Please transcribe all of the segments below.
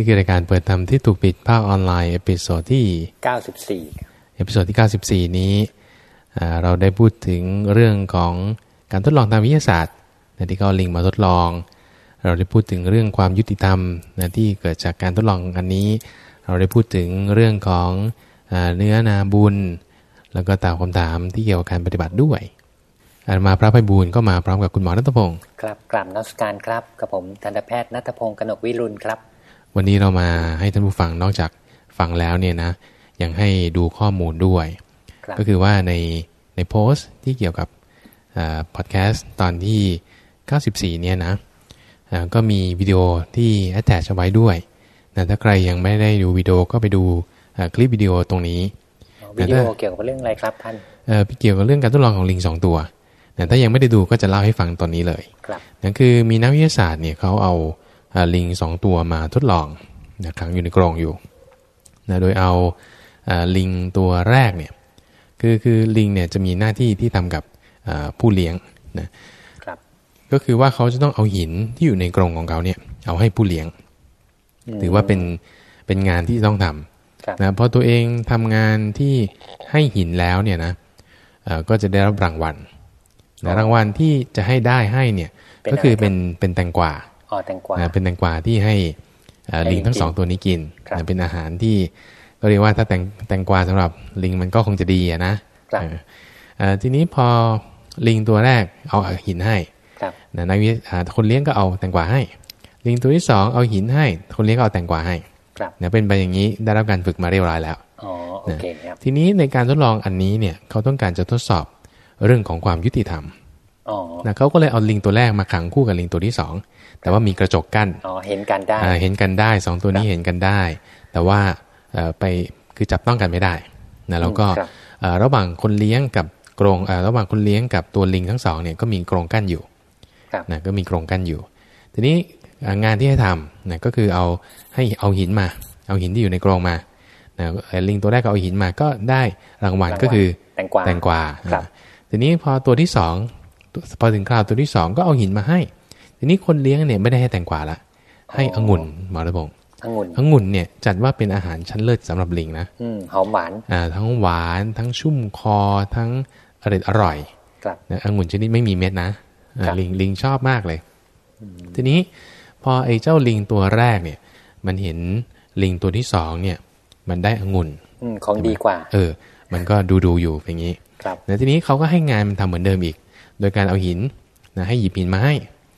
นี่คือรายการเปิดธรรมที่ถูกปิดภาคออนไลน์ episode ที่ 94 episode ที่ 94 นี้อ่าเราได้พูดถึงเรื่องของการทดลองทางวิทยาศาสตร์นะที่เขาเอาลิงมาทดลอง เราได้พูดถึงเรื่องความยุติธรรมนะที่เกิดจากการทดลองอันนี้ เราได้พูดถึงเรื่องของอาเนื้อนาบุญ แล้วก็ตอบคำถามที่เกี่ยวกับการปฏิบัติด้วยอาตมาพระไพบูลย์ก็มาพร้อมกับคุณหมอรัตพงศ์ครับกราบนมัสการครับกับผมทันตแพทย์นัทพงศ์กนกวิรุณครับ วันนี้เรามาให้ท่านผู้ฟังนอกจากฟังแล้วเนี่ยนะยังให้ดูข้อมูลด้วยครับก็คือว่าในในโพสต์ที่เกี่ยวกับพอดแคสต์ตอนที่ 94 เนี่ยนะอ่าก็มีวิดีโอที่ attach เอาไว้ด้วยนะถ้าใครยังไม่ได้ดูวิดีโอก็ไปดูอ่าคลิปวิดีโอตรงนี้วิดีโอเกี่ยวกับเรื่องอะไรครับท่านเอ่อเกี่ยวกับเรื่องการทดลองของลิงสองตัวนะถ้ายังไม่ได้ดูก็จะเล่าให้ฟังตอนนี้เลยครับนั่นคือมีนักวิทยาศาสตร์เนี่ยเขาเอาอ่า ลิงสองตัวมาทดลองนะขังอยู่ในกรงอยู่นะโดยเอาอ่าลิงตัวแรกเนี่ยคือคือลิงเนี่ยจะมีหน้าที่ที่ทำกับอ่าผู้เลี้ยงนะครับก็คือว่าเขาจะต้องเอาหินที่อยู่ในกรงของเขาเนี่ย เอาให้ผู้เลี้ยง ถือว่าเป็นเป็นงานที่ต้องทำครับนะพอตัวเองทำงานที่ให้หินแล้วเนี่ยนะเอ่อก็จะได้รับรางวัลนะรางวัลที่จะให้ได้ให้เนี่ยเป็นก็คืออะไรครับเป็นเป็นแตงกวา อ๋อแตงกวานะเป็นแตงกวาที่ให้เอ่อให้ลิงทั้งลิงสองตัวนี้กินครับนะเป็นอาหารที่ก็เรียกว่าถ้าแตงแตงกวาสำหรับลิงมันก็คงจะดีอะนะครับเออเอ่อทีนี้พอลิงตัวแรกเอาหินให้ครับนะนักวิทยอ่าคนเลี้ยงก็เอาแตงกวาให้ ลิงตัวที่สองเอาหินให้ คนเลี้ยงก็เอาแตงกวาให้ครับนะเป็นไปอย่างนี้ได้รับการฝึกมาเรียบร้อยแล้วอ๋อโอเคครับทีนี้ในการทดลองอันนี้เนี่ยเขาต้องการจะทดสอบเรื่องของความยุติธรรมอ๋อ นะเขาก็เลยเอาลิงตัวแรกมาขังคู่กับลิงตัวที่สองแต่ว่ามีกระจกกั้นอ๋อเห็นกันได้อ่าเห็นกันได้สองตัวนี้ครับเห็นกันได้ แต่ว่าเอ่อไปคือจับต้องกันไม่ได้นะแล้วก็ครับเอ่อระหว่างคนเลี้ยงกับกรงเอ่อระหว่างคนเลี้ยงกับตัวลิงทั้งสองเนี่ยก็มีกรงกั้นอยู่ครับนะก็มีกรงกั้นอยู่ ทีนี้อ่างานที่ให้ทำนะก็คือเอาให้เอาหินมา เอาหินที่อยู่ในกรงมานะเอ่อลิงตัวแรกก็เอาหินมาก็ได้รางวัลรางวัลก็คือแตงกวาแตงกวาครับอ่าทีนี้พอตัวที่สองตัว พอถึงคราวตัวที่สองก็เอาหินมาให้ ทีนี้คนเลี้ยงเนี่ยไม่ได้ให้แตงกวาละ ให้องุ่นหมอระบงองุ่นองุ่นเนี่ยจัดว่าเป็นอาหารชั้นเลิศสำหรับลิงนะอืมหอมหวานอ่าทั้งหวานทั้งชุ่มคอทั้งอร่อยอร่อยครับนะองุ่นชนิดไม่มีเม็ดนะอ่าครับลิงลิงชอบมากเลย ทีนี้พอไอ้เจ้าลิงตัวแรกเนี่ย มันเห็นลิงตัวที่สองเนี่ย มันได้องุ่นอืมของดีกว่า เออ มันก็ดูดูๆอยู่อย่างนี้ครับแล้วทีนี้เขาก็ให้งานมันทำเหมือนเดิมอีก โดยการเอาหินนะให้หยิบหินมาให้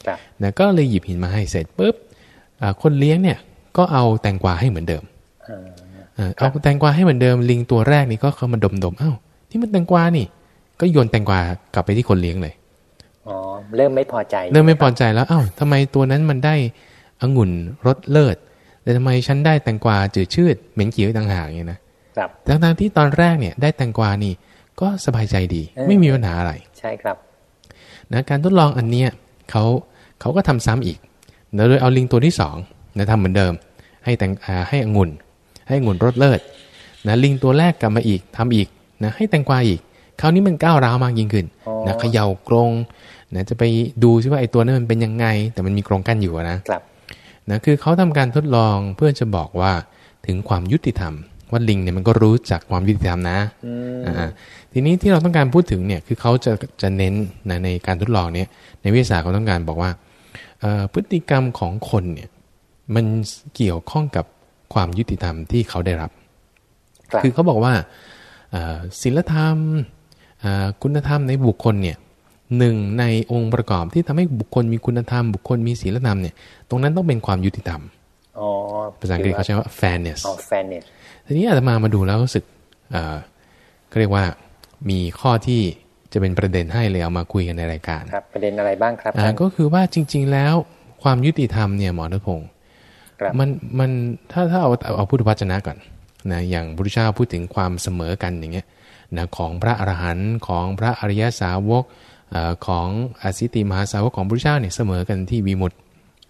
ครับนะก็เลยหยิบหินมาให้เสร็จปุ๊บอ่าคนเลี้ยงเนี่ยก็เอาแตงกวาให้เหมือนเดิมอ่าอ่าเอาแตงกวาให้เหมือนเดิม ลิงตัวแรกนี่ก็เขามาดมดมๆอ้าวที่มันแตงกวานี่ ก็โยนแตงกวากลับไปที่คนเลี้ยงเลยอ๋อเริ่มไม่พอใจ เริ่มไม่พอใจแล้วอ้าวทำไมตัวนั้นมันได้องุ่นรสเลิศแต่ทำไมฉันได้แตงกวาจืดชืดเหม็นเขียวต่างหากเนี่ยนะครับทั้งๆที่ตอนแรกเนี่ย ได้แตงกวานี่ก็สบายใจดีเออไม่มีปัญหาอะไร ใช่ครับ นะการทดลองอันเนี้ยเขาเขาก็ทำซ้ำอีกนะโดยเอาลิงตัวที่สองนะทำเหมือนเดิม ให้แตงอ่าให้องุ่น ให้องุ่นรสเลิศนะลิงตัวแรกกลับมาอีกทำอีกนะให้แตงกวาอีกคราวนี้มันก้าวร้าวมากยิ่งขึ้นอ๋อนะเขย่ากรงนะจะไปดูซิว่าไอ้ตัวนั้นมันเป็นยังไง แต่มันมีกรงกั้นอยู่อะนะครับนะคือเขาทำการทดลองเพื่อจะบอกว่าถึงความยุติธรรม ว่าลิงเนี่ยมันก็รู้จักความยุติธรรมนะอืมอ่าทีนี้ที่เราต้องการพูดถึงเนี่ยคือเขาจะจะเน้นนะในการทดลองเนี่ยในวิทยาศาสตร์เขาต้องการบอกว่าเอ่อพฤติกรรมของคนเนี่ยมันเกี่ยวข้องกับความยุติธรรมที่เขาได้รับครับคือเขาบอกว่าเอ่อศีลธรรมเอ่อคุณธรรมในบุคคลเนี่ยหนึ่งในองค์ประกอบที่ทำให้บุคคลมีคุณธรรม บุคคลมีศีลธรรมเนี่ยตรงนั้นต้องเป็นความยุติธรรมอ๋อภาษาอังกฤษเขาใช้ว่า fairness อ๋อแฟนเน็ต ทีนี้อาตมามาดูแล้วรู้สึกเอ่อก็เรียกว่ามีข้อที่จะเป็นประเด็นให้เลยเอามาคุยกันในรายการครับ ประเด็นอะไรบ้างครับอ่าท่านก็คือว่าจริง ๆ แล้วความยุติธรรมเนี่ยหมอณพงศ์ครับมันมันถ้าถ้าเอาเอาเอาพุทธวจนะก่อนนะอย่างพระพุทธเจ้าพูดถึงความเสมอกันอย่างเงี้ยนะของพระอรหันต์ของพระอริยสาวกเอ่อของอสิติมหาสาวกของพระพุทธเจ้าเนี่ยเสมอกันที่วิมุตติ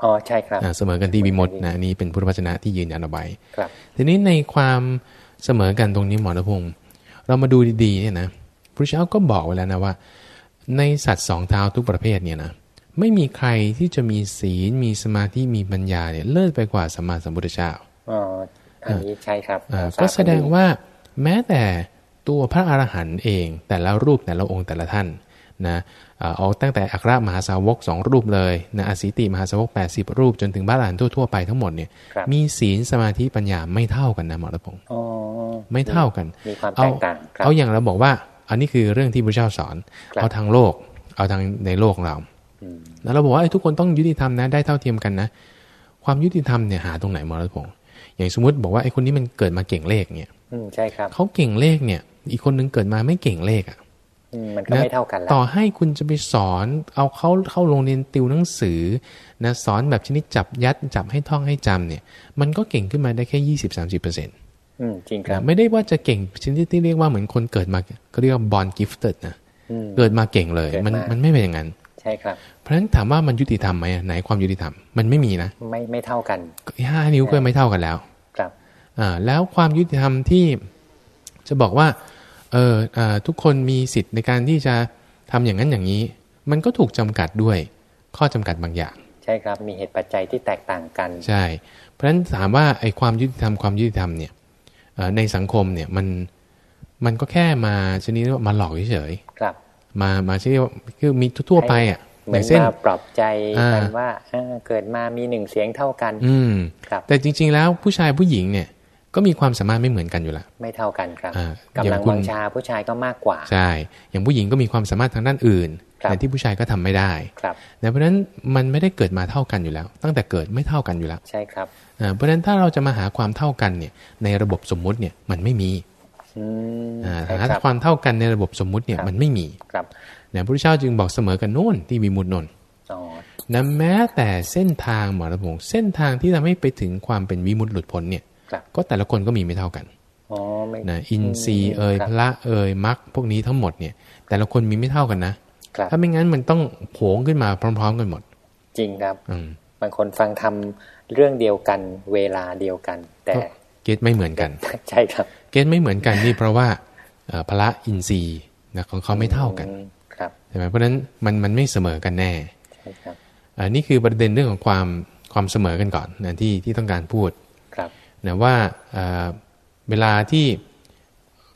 อ๋อใช่ครับอ่าเสมอกันที่วิมุตตินะอันนี่เป็นพุทธวจนะที่ยืนยันเอาไว้ครับ ทีนี้ในความเสมอกันตรงนี้หมอณพงศ์เรามาดูดีๆเนี่ยนะพระเจ้าก็บอกไว้แล้วนะว่า ในสัตว์สองเท้าทุกประเภทเนี่ยนะไม่มีใครที่จะมีศีลมีสมาธิมีปัญญาเนี่ยเลิศไปกว่าสัมมาสัมพุทธเจ้าอ๋ออันนี้ใช่ครับอ่าทรบก็แสดงว่าแม้แต่ตัวพระอรหันต์เองแต่ละรูปแต่ละองค์แต่ละท่านนะอ่า เอาตั้งแต่อัครมหาสาวกสองรูปเลยนะอสิติมหาสาวก 80 รูป จนถึงพระอรหันต์ทั่วๆไปทั้งหมดเนี่ยครับมีศีลสมาธิปัญญาไม่เท่ากันนะหมอรัตพงศ์อ๋อไม่เท่ากันมีความเอาแตกต่างครับเอาอย่างเราบอกว่า อันนี้คือเรื่องที่พระเจ้าสอนครับเอาทางโลก เอาทางในโลกของเราอืมแล้วเราบอกว่าเอ้ยทุกคนต้องยุติธรรมนะได้เท่าเทียมกันนะ ความยุติธรรมเนี่ยหาตรงไหนหมอรัตพงศ์อย่างสมมติบอกว่าไอ้คนนี้มันเกิดมาเก่งเลขเนี่ยอืมใช่ครับเขาเก่งเลขเนี่ย อีกคนนึงเกิดมาไม่เก่งเลขอะอื มมันก็ไม่เท่ากันแล้วต่อให้คุณจะไปสอน เอาเขาเข้าโรงเรียนติวหนังสือนะสอนแบบชนิดจับยัดจับให้ท่องให้จำเนี่ย มันก็เก่งขึ้นมาได้แค่ยี่สิบสามสิบเปอร์เซ็นต์อืมจริงครับ ไม่ได้ว่าจะเก่งชนิดที่เรียกว่าเหมือนคนเกิดมาก็เรียกว่าบอลกิฟต์นะอืมเกิดมาเก่งเลยเกิดมันมามันไม่เป็นอย่างนั้นใช่ครับ เพราะฉะนั้นถามว่ามันยุติธรรมไหมอะไหนความยุติธรรมมันไม่มีนะ ไม่ไม่เท่ากันห้านิ้วก็ไม่เท่ากันแล้ว ครับอ่าแล้วความยุติธรรมที่จะบอกว่า เอออ่าทุกคนมีสิทธิ์ในการที่จะทำอย่างนั้นอย่างนี้ มันก็ถูกจำกัดด้วยข้อจำกัดบางอย่าง ใช่ครับมีเหตุปัจจัยที่แตกต่างกัน ใช่ เพราะฉะนั้นถามว่าไอ้ความยุติธรรมความยุติธรรมเนี่ยเอ่อในสังคมเนี่ยมันมันก็แค่มาชนิดว่ามาหลอกเฉยครับๆมามาชนิดว่าคือมีทั่วๆไปอะเหมืออนย่างเช่นมาปรับใจกันอ่าว่าเออเกิดมามีหนึ่งเสียงเท่ากัน อืมครับแต่จริง ๆ แล้วผู้ชายผู้หญิงเนี่ย ก็มีความสามารถไม่เหมือนกันอยู่แล้วไม่เท่ากันครับอ่าอกำย่าลังงคุณวังชาผู้ชายก็มากกว่า ใช่ อย่างผู้หญิงก็มีความสามารถทางด้านอื่นครับแต่ที่ผู้ชายก็ทำไม่ได้ครับนะเพราะฉะนั้นมันไม่ได้เกิดมาเท่ากันอยู่แล้ว ตั้งแต่เกิดไม่เท่ากันอยู่แล้ว ใช่ครับอ่าเพราะฉะนั้นถ้าเราจะมาหาความเท่ากันเนี่ยในระบบสมมุติเนี่ยมันไม่มีอืมอ่าใช่หาครับความเท่ากันในระบบสมมุติเนี่ยครับมันไม่มีครับนะพระพุทธเจ้าจึงบอกเสมอกันโน่นที่วิมุตตินนท์อ๋อนะแม้แต่เส้นทางหมอระพงษ์เส้นทางที่ทำให้ไปถึงความเป็นวิมุตติหลุดพ้นเนี่ยครับ ก็แต่ละคนก็มีไม่เท่ากันอ๋อไม่นะอินทรีย์เอ่ยครับพระเอ่ยมรรคพวกนี้ทั้งหมดเนี่ย แต่ละคนมีไม่เท่ากันนะครับถ้าไม่งั้นมันต้องโผงขึ้นมาพร้อม ๆ กันหมด จริงครับอืมบางคนฟังทำเรื่องเดียวกันเวลาเดียวกัน แต่ก็เกตไม่เหมือนกัน ใช่ครับ เกณฑ์ไม่เหมือนกันนี่เพราะว่าเอ่อพละอินทรีย์นะของเขาไม่เท่ากันอืมครับใช่ไหมเพราะฉะนั้นมันมันไม่เสมอกันแน่ใช่ครับอันนี้คือประเด็นเรื่องของความความเสมอกันก่อนนะที่ที่ต้องการพูดครับ นะว่าเอ่อเวลาที่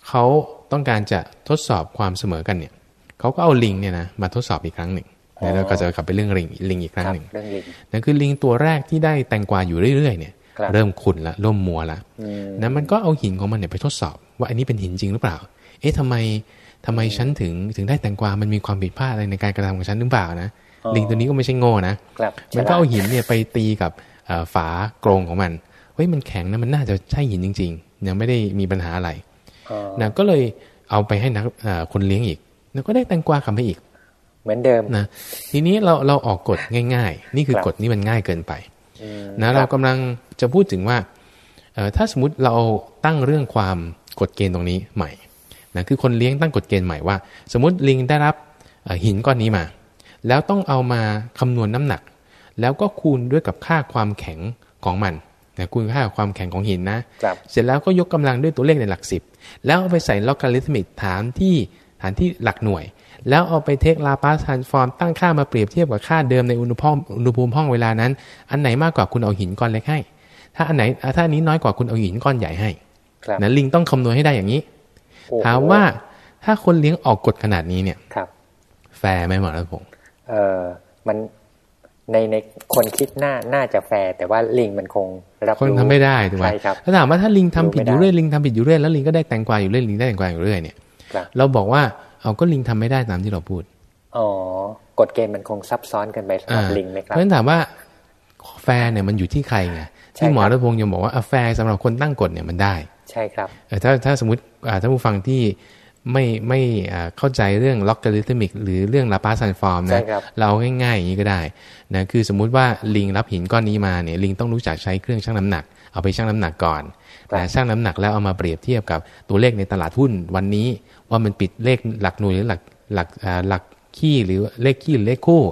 เขาต้องการจะทดสอบความเสมอกันเนี่ยเขาก็เอาลิงเนี่ยนะมาทดสอบอีกครั้งหนึ่งอ๋อนะแล้วก็จะกลับไปเรื่องลิงลิงอีกครั้งครับหนึ่งเรื่องลิงนั่นคือลิงตัวแรกที่ได้แตงกวาอยู่เรื่อยๆเนี่ยครับเริ่มขุ่นละเริ่มมัวละอืมนะมันก็เอาหินของมันเนี่ยไปทดสอบ ว่าอันนี้เป็นหินจริงหรือเปล่า เอ๊ะทำไมทำไมฉันถึงถึงได้แตงกวา มันมีความผิดพลาดอะไรในการกระทำของฉันหรือเปล่านะอ๋อลิงตัวนี้ก็ไม่ใช่โง่นะครับมันก็ฉลาดเอาหินเนี่ยไปตีกับเอ่อฝากรงของมัน เฮ้ยมันแข็งนะมันน่าจะใช่หินจริงๆยังไม่ได้มีปัญหาอะไรอ๋อนะก็เลยเอาไปให้นักเอ่อคนเลี้ยงอีกแล้วก็ได้แตงกวากลับมาอีก เหมือนเดิมนะทีนี้เราเราออกกฎง่าย ๆ นี่คือครับกฎนี้มันง่ายเกินไปอืมนะคเราบกำลังจะพูดถึงว่าเอ่อถ้าสมมติเราตั้งเรื่องความกฎเกณฑ์ตรงนี้ใหม่นะคือคนเลี้ยงตั้งกฎเกณฑ์ใหม่ว่า สมมติลิงได้รับเอ่อหินก้อนนี้มา แล้วต้องเอามาคำนวณน้ำหนัก แล้วก็คูณด้วยกับค่าความแข็งของมัน นะคูณค่าความแข็งของหินนะครับเสร็จแล้วก็ยกกำลังด้วยตัวเลขในหลักสิบแล้วเอาไปใส่ลอ g การิทึมิกฐานที่ฐานที่หลักหน่วย แล้วเอาไปเทคลาปาสทรานฟอร์มตั้งค่ามาเปรียบเทียบกับค่าเดิมในอุณหภูมิอุณหภูมิห้องเวลานั้น อันไหนมากกว่าคุณเอาหินก้อนเล็กให้ ถ้าอันไหนถ้าอันนี้น้อยกว่าคุณเอาหินก้อนใหญ่ให้ครับนะลิงต้องคำนวณให้ได้อย่างนี้โอ้โหถามว่าถ้าคนเลี้ยงออกกฎขนาดนี้เนี่ยครับแฟร์ไหมหมอรัตพงศ์เออมัน ในในคนคิดน่าน่าจะแฟร์แต่ว่าลิงมันคงรับคนรู้ทำไม่ได้ถูกไหมใช่ครับถ้าถามว่าถ้าลิงทำผิดอยู่รู้ไม่ได้เรื่อยลิงทำผิดอยู่เรื่อยแล้วลิงก็ได้แตงกวาอยู่เรื่อยลิงได้แตงกวาอยู่เรื่อยเนี่ยครับเราบอกว่าเอาก็ลิงทำไม่ได้ตามที่เราพูดอ๋อกฎเกณฑ์มันคงซับซ้อนเกินไปสำหรับอ่าลิงไหมครับราะฉะนั้นถามว่าแฟร์เนี่ยมันอยู่ที่ใครไงใช่ที่หมอรัตพงศ์ยังบอกว่าอะแฟร์สำหรับคนตั้งกฎเนี่ยมันได้ ใช่ครับเออถ้าถ้าสมมติอ่าถ้าผู้ฟังที่ ไม่ไม่อ่าเข้าใจเรื่อง logarithmic หรือเรื่อง Laplace transform ใช่นะครับเราง่ายๆอย่างนี้ก็ได้นะคือสมมุติว่าลิงรับหินก้อนนี้มาเนี่ยลิงต้องรู้จักใช้เครื่องชั่งน้ำหนัก เอาไปชั่งน้ำหนักก่อนครับนะชั่งน้ำหนักแล้วเอามาเปรียบเทียบกับตัวเลขในตลาดหุ้นวันนี้ ว่ามันปิดเลขหลักหน่วยหรือหลักหลักอ่าหลักขี้หรือเลขขี้หรือเลขคู่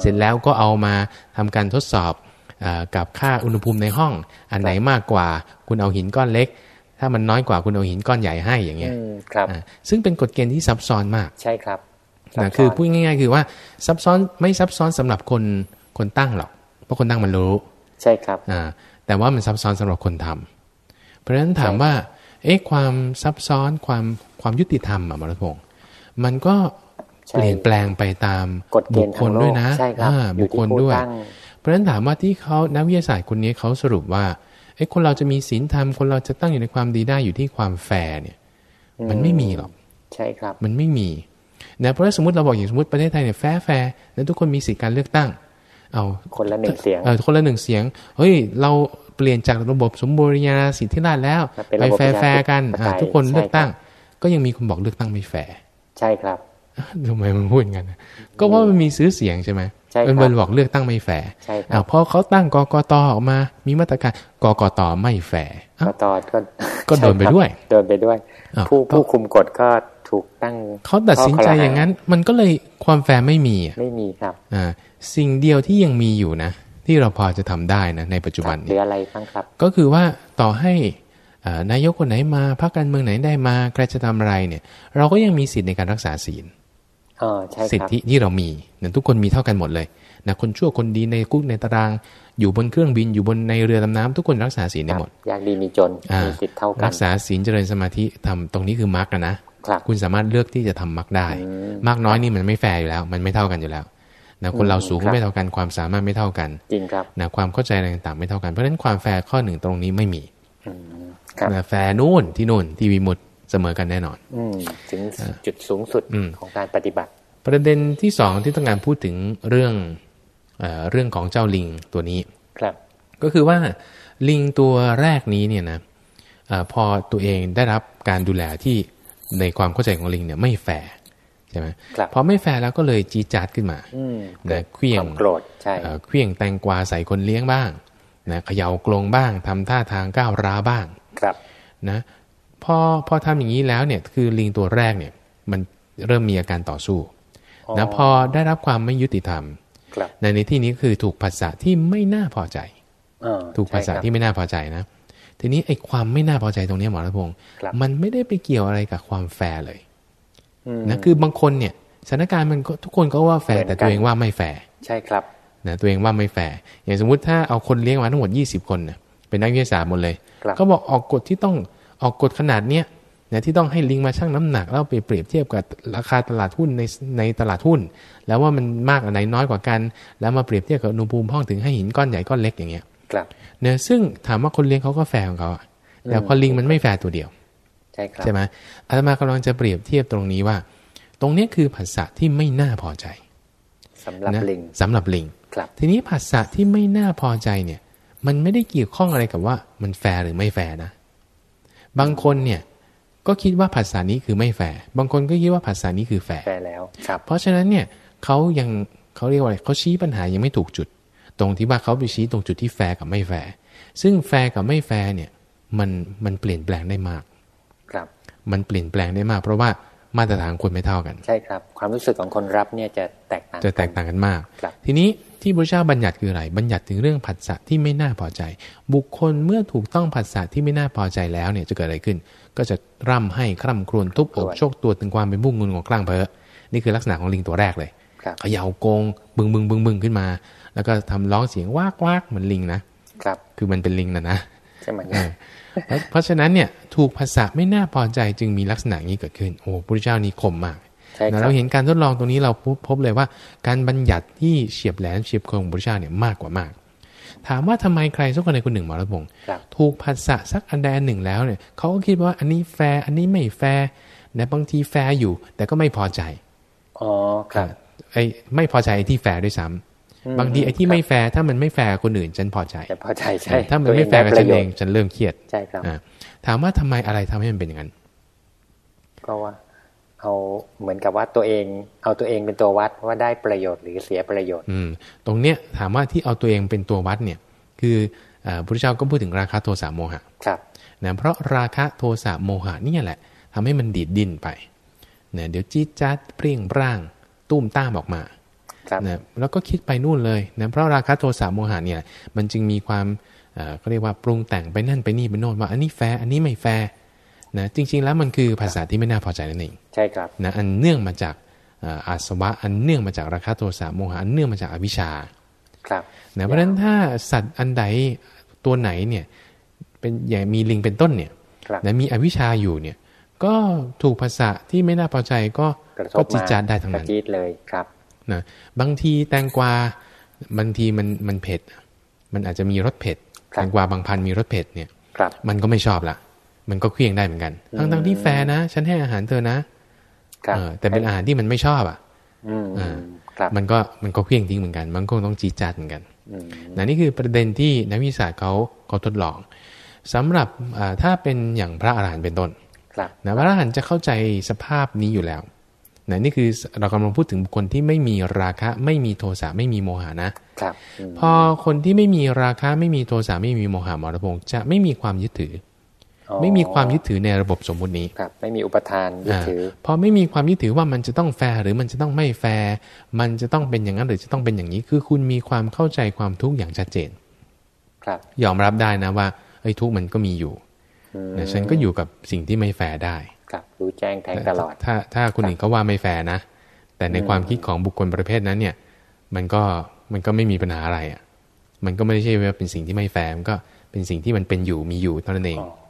เสร็จแล้วก็เอามาทำการทดสอบอากับค่าอุณหภูมิในห้อง อันไหนมากกว่า คุณเอาหินก้อนเล็ก ถ้ามันน้อยกว่าคุณเอาหินก้อนใหญ่ให้อย่างเงี้ยอืมครับอ่าซึ่งเป็นกฎเกณฑ์ที่ซับซ้อนมาก ใช่ครับซับซ้อนนะคือพูดง่าย ๆ คือว่าซับซ้อนไม่ซับซ้อนสำหรับคนคนตั้งหรอก เพราะคนตั้งมันรู้ ใช่ครับอ่าแต่ว่ามันซับซ้อนสำหรับคนทำเพราะฉะนั้นถามว่า เอ๊ะความซับซ้อนความความยุติธรรมอะหมอรัตพงศ์มันก็ใช่เปลี่ยนแปลงไปตามกฎเกบุณคฑ์คทางลโลด้วยกนะใช่ครับอ่าอบุยู่คคที่ลผู้ด้วยตั้งเพราะฉะนั้นถามว่าที่เขานักวิทยาศาสตร์คนนี้เขาสรุปว่าเอ้คนเราจะมีศีลธรรมคนเราจะตั้งอยู่ในความดีได้อยู่ที่ความแฟร์เนี่ย มันไม่มีหรอก ใช่ครับ มันไม่มีนะเพราะว่าสมมติเราบอกอย่างสมมติประเทศไทยเนี่ยแฟร์แฟร์แล้วทุกคนมีสิทธิการเลือกตั้ง เอาคนละหนึ่งเสียงเออคนละหนึ่งเสียงเฮ้ยเราเปลี่ยนจากระบบสมบูรณาญาสิทธิราชย์แล้วมาเป็นไประบบแฟร์แฟร์กันประชาธิปไตยอะทุกคนเลือกตั้งใช่ก็ยังมีคนบอกเลือกตั้งไม่แฟร์ใช่ครับทำไมมันพูดอย่างนั้นนะก็เพราะมันมีซื้อเสียงใช่ไหมใช่ครับ มันเป็นบอกเลือกตั้งไม่แฟร์ใช่ครับอะพอเขาตั้งกกตออกมา มีมาตรการกกตไม่แฟร์อ้าวกกตก็ก็โดนไปด้วยโดนไปด้วยอ้าวผู้ผู้คุมกฎก็ถูกตั้งเขาตัดสินใจอย่างนั้น มันก็เลยความแฟร์ไม่มีอะไม่มีครับอ่าสิ่งเดียวที่ยังมีอยู่นะ ที่เราพอจะทำได้นะในปัจจุบันหนี้รืออะไรบ้างครับ ก็คือว่าต่อให้เอ่อนายกคนไหนมาพรรคการเมืองไหนได้มาใครจะทำอะไรเนี่ย เราก็ยังมีสิทธิ์ในการรักษาศีลอ๋อใช่ สิทครับธิที่เรามีเนี่ยทุกคนมีเท่ากันหมดเลยนะคนชั่วคนดีในคุกในตาราง อยู่บนเครื่องบินอยู่บนในเรือดำน้ำทุกคนรักษาศีลได้หมดอยากดีมีจนอ่ามีมีสิทธิ์เท่ากัรันกษาศีลเจริญสมาธิทำตรงนี้คือมรรคนะนะครับคุณสามารถเลือกที่จะทำมรรคได้อืมมากน้อยนี่มันไม่แฟร์อยู่แล้ว มันไม่เท่ากันอยู่แล้วนะคนเราสูงครับไม่เท่ากันความสามารถไม่เท่ากันจริงครับนะความเข้าใจอะไรต่างๆไม่เท่ากันเพราะฉะนั้นความแฟร์ข้อหนึ่งตรงนี้ไม่มีอืมครับนะแฟร์นู่นที่นู่นที่วิมุตติ เสมอกันแน่นอน อืมถึงจุดสูงสุดอืมของการปฏิบัติ ประเด็นที่สองที่ต้องการพูดถึงเรื่องเออเรื่องของเจ้าลิงตัวนี้ครับ ก็คือว่าลิงตัวแรกนี้เนี่ยนะเออพอตัวเองได้รับการดูแลที่ในความเข้าใจของลิงเนี่ยไม่แฟร์ใช่ไหมครับพอไม่แฟร์แล้วก็เลยจี๊ดจ๊าดขึ้นมาอืมนะเขวี้ยงความโกรธใช่เอ่อเขวี้ยงแตงกวาใส่คนเลี้ยงบ้างนะเขย่ากลงบ้างทำท่าทางก้าวร้าวบ้างครับนะ พอพอทำอย่างนี้แล้วเนี่ยคือลิงตัวแรกเนี่ยมันเริ่มมีอาการต่อสู้นะพอได้รับความไม่ยุติธรรมครับในในที่นี้คือถูกผัสสะที่ไม่น่าพอใจเออถูกผัสสะใช่ครับที่ไม่น่าพอใจนะ ทีนี้ไอ้ความไม่น่าพอใจตรงเนี้ยหมอรัตพงศ์ครับมันไม่ได้ไปเกี่ยวอะไรกับความแฟร์เลยอืมนะคือบางคนเนี่ยสถานการณ์มันก็ทุกคนก็ว่าแฟร์เหมือนกันแต่ตัวเองว่าไม่แฟร์ใช่ครับนะตัวเองว่าไม่แฟร์อย่างสมมุติถ้าเอาคนเลี้ยงมาทั้งหมด 20 คนนะเป็นนักวิทยาศาสตร์หมดเลยครับเขาบอกออกกฎที่ต้อง ออกกฎขนาดเนี้ยนะที่ต้องให้ลิงมาชั่งน้ำหนักแล้วไปเปรียบเทียบกับราคาตลาดหุ้นในในตลาดหุ้น แล้วว่ามันมากอันไหนน้อยกว่ากัน แล้วมาเปรียบเทียบกับอุณหภูมิห้องถึงให้หินก้อนใหญ่ก้อนเล็กอย่างเงี้ยครับเนี่ยซึ่งถามว่าคนเลี้ยงเขาก็แฟร์ของเขาอะแต่พอลิงมันไม่แฟร์ตัวเดียว ใช่ครับใช่ไหมอาตมากำลังจะเปรียบเทียบตรงนี้ว่า ตรงเนี้ยคือผัสสะที่ไม่น่าพอใจสำหรับนะลิงสำหรับลิงครับ ทีนี้ผัสสะที่ไม่น่าพอใจเนี่ย มันไม่ได้เกี่ยวข้องอะไรกับว่ามันแฟร์หรือไม่แฟร์นะ บางคนเนี่ยก็คิดว่าผัสสะนี้คือไม่แฟร์บางคนก็คิดว่าผัสสะนี้คือแฟร์แฟร์แล้วครับ เพราะฉะนั้นเนี่ยเขายังเขาเรียกว่าอะไรเขาชี้ปัญหายังไม่ถูกจุด ตรงที่ว่าเขาไปชี้ตรงจุดที่แฟร์กับไม่แฟร์ซึ่งแฟร์กับไม่แฟร์เนี่ยมันมันเปลี่ยนแปลงได้มากครับ มันเปลี่ยนแปลงได้มาก เพราะว่ามาตรฐานคนไม่เท่ากัน ใช่ครับ ความรู้สึกของคนรับเนี่ยจะแตกต่างจะแตกต่างกันมากครับทีนี้ ที่พระเจ้าบัญญัติคืออะไรบัญญัติถึงเรื่องผัสสะที่ไม่น่าพอใจ บุคคลเมื่อถูกต้องผัสสะที่ไม่น่าพอใจแล้วเนี่ยจะเกิดอะไรขึ้น ก็จะร่ำให้คร่ำครวญทุบอกโชคตัวถึงความเป็นบุ้งงุนของคลั่งเพ้อนี่คือลักษณะของลิงตัวแรกเลยครับเขย่าโกงบึงบึงบึงบึงขึ้นมา แล้วก็ทำร้องเสียงวากวากเหมือนลิงนะครับ คือมันเป็นลิงนะนะใช่ไหมเออเพราะเพราะฉะนั้นเนี่ยถูกภาษาไม่น่าพอใจจึงมีลักษณะนี้เกิดขึ้น โอ้พระเจ้านี้คมมากใช่ค นะครัเราเห็นการทดลองตรงนี้เราพบพบเลยว่า การบัญญัติที่เฉียบแหลมเฉียบคมของพระพุทธเจ้าเนี่ยมากกว่ามาก ถามว่าทำไมใครสักคนใดคนหนึ่งหมอรัตพงศ์ครับถูกผัสสะสักอันใดอันหนึ่งแล้วเนี่ยเขาก็คิดว่าอันนี้แฟร์อันนี้ไม่แฟร์นะบางทีแฟร์อยู่ แต่ก็ไม่พอใจอ๋อครับไอ้ไม่พอใจไอ้ที่แฟร์ด้วยซ้ำบางทีไอ้ที่ไม่แฟร์ถ้ามันไม่แฟร์คนอื่นฉันพอใจแต่พอใจใช่ถ้ามันไม่แฟร์กับตัฉัวนเอเองงฉันเริ่มเครียดใช่ครับอ่าถามว่าทำไมอะไรทำให้มันเป็นอย่างนั้นก็ว่า เอาเหมือนกับว่าตัวเอง เอาตัวเองเป็นตัววัดว่าได้ประโยชน์หรือเสียประโยชน์ อืมตรงเนี้ยถามว่าที่เอาตัวเองเป็นตัววัดเนี่ย คือเอ่อพระพุทธเจ้าก็พูดถึงราคะโทสะโมหะครับนะเพราะราคะโทสะโมหะเนี่ยแหละทำให้มันดีดดิ้นไปนะเดี๋ยวจี๊ดจ๊าดเปรี้ยงปร่าง ตุ้มต้ามออกมาครับนะแล้วก็คิดไปนู่นเลยนะเพราะราคะโทสะโมหะเนี่ยมันจึงมีความเอ่อเขาเรียกว่าปรุงแต่งไปนั่นไปนี่ไปโน่นว่าอันนี้แฟร์อันนี้ไม่แฟร์ นะจริง ๆ แล้วมันคือผัสสะที่ไม่น่าพอใจนั่นเองใช่ครับนะอันเนื่องมาจากอ่าอาสวะอันเนื่องมาจากราคะโทสะโมหะอันเนื่องมาจากอวิชชาครับนะเพราะฉะนั้นถ้าสัตว์อันใดตัวไหนเนี่ยเป็นอย่างมีลิงเป็นต้นเนี่ยครับนะมีอวิชชาอยู่เนี่ย ก็ถูกผัสสะที่ไม่น่าพอใจก็กระทบจิตก็มาจารได้ทั้งกระนั้นจี๊ดเลยครับนะบางทีแตงกวาบางทีมันมันเผ็ด มันอาจจะมีรสเผ็ดครับแตงกวาบางพันธุ์มีรสเผ็ดเนี่ยครับมันก็ไม่ชอบละ มันก็เครียงได้เหมือนกันอืมทั้งทั้งที่แฟร์นะ ฉันให้อาหารเธอนะครับเออแต่เป็นอาหารที่มันไม่ชอบอะอืมอ่าครับมันก็มันก็เครียงทิ้งเหมือนกัน มันก็ต้องจีดจัดเหมือนกันอืมนะนี่คือประเด็นที่นักวิทยาศาสตร์เขาเขาทดลองสำหรับอ่าถ้าเป็นอย่างพระอรหันต์เป็นต้นครับนะพระอรหันต์จะเข้าใจสภาพนี้อยู่แล้วนะนี่คือเรากำลังพูดถึงบุคคลที่ไม่มีราคะ ไม่มีโทสะไม่มีโมหะนะครับพอคนที่ไม่มีราคะไม่มีโทสะไม่มีโมหะหมอรัตพงศ์จะไม่มีความยึดถืออ๋ออ ไม่มีความยึดถือในระบบสมมุตินี้ครับไม่มีอุปาทานยึดถือพอไม่มีความยึดถือว่ามันจะต้องแฟร์หรือมันจะต้องไม่แฟร์มันจะต้องเป็นอย่างนั้นหรือจะต้องเป็นอย่างนี้ คือคุณมีความเข้าใจความทุกข์อย่างชัดเจน ครับ ยอมรับได้นะว่าเอ้ยทุกข์มันก็มีอยู่อืมนะฉันก็อยู่กับสิ่งที่ไม่แฟร์ได้ ครับรู้แจ้งแทงตลอด ถ้าถ้าคนอื่นเขาว่าไม่แฟร์นะ แต่ในอืมความคิดของบุคคลประเภทนั้นเนี่ย มันก็มันก็ไม่มีปัญหาอะไรอะ มันก็ไม่ได้ใช่ว่าเป็นสิ่งที่ไม่แฟร์มันก็เป็นสิ่งที่มันเป็นอยู่มีอยู่เท่านั้นเองอ๋อ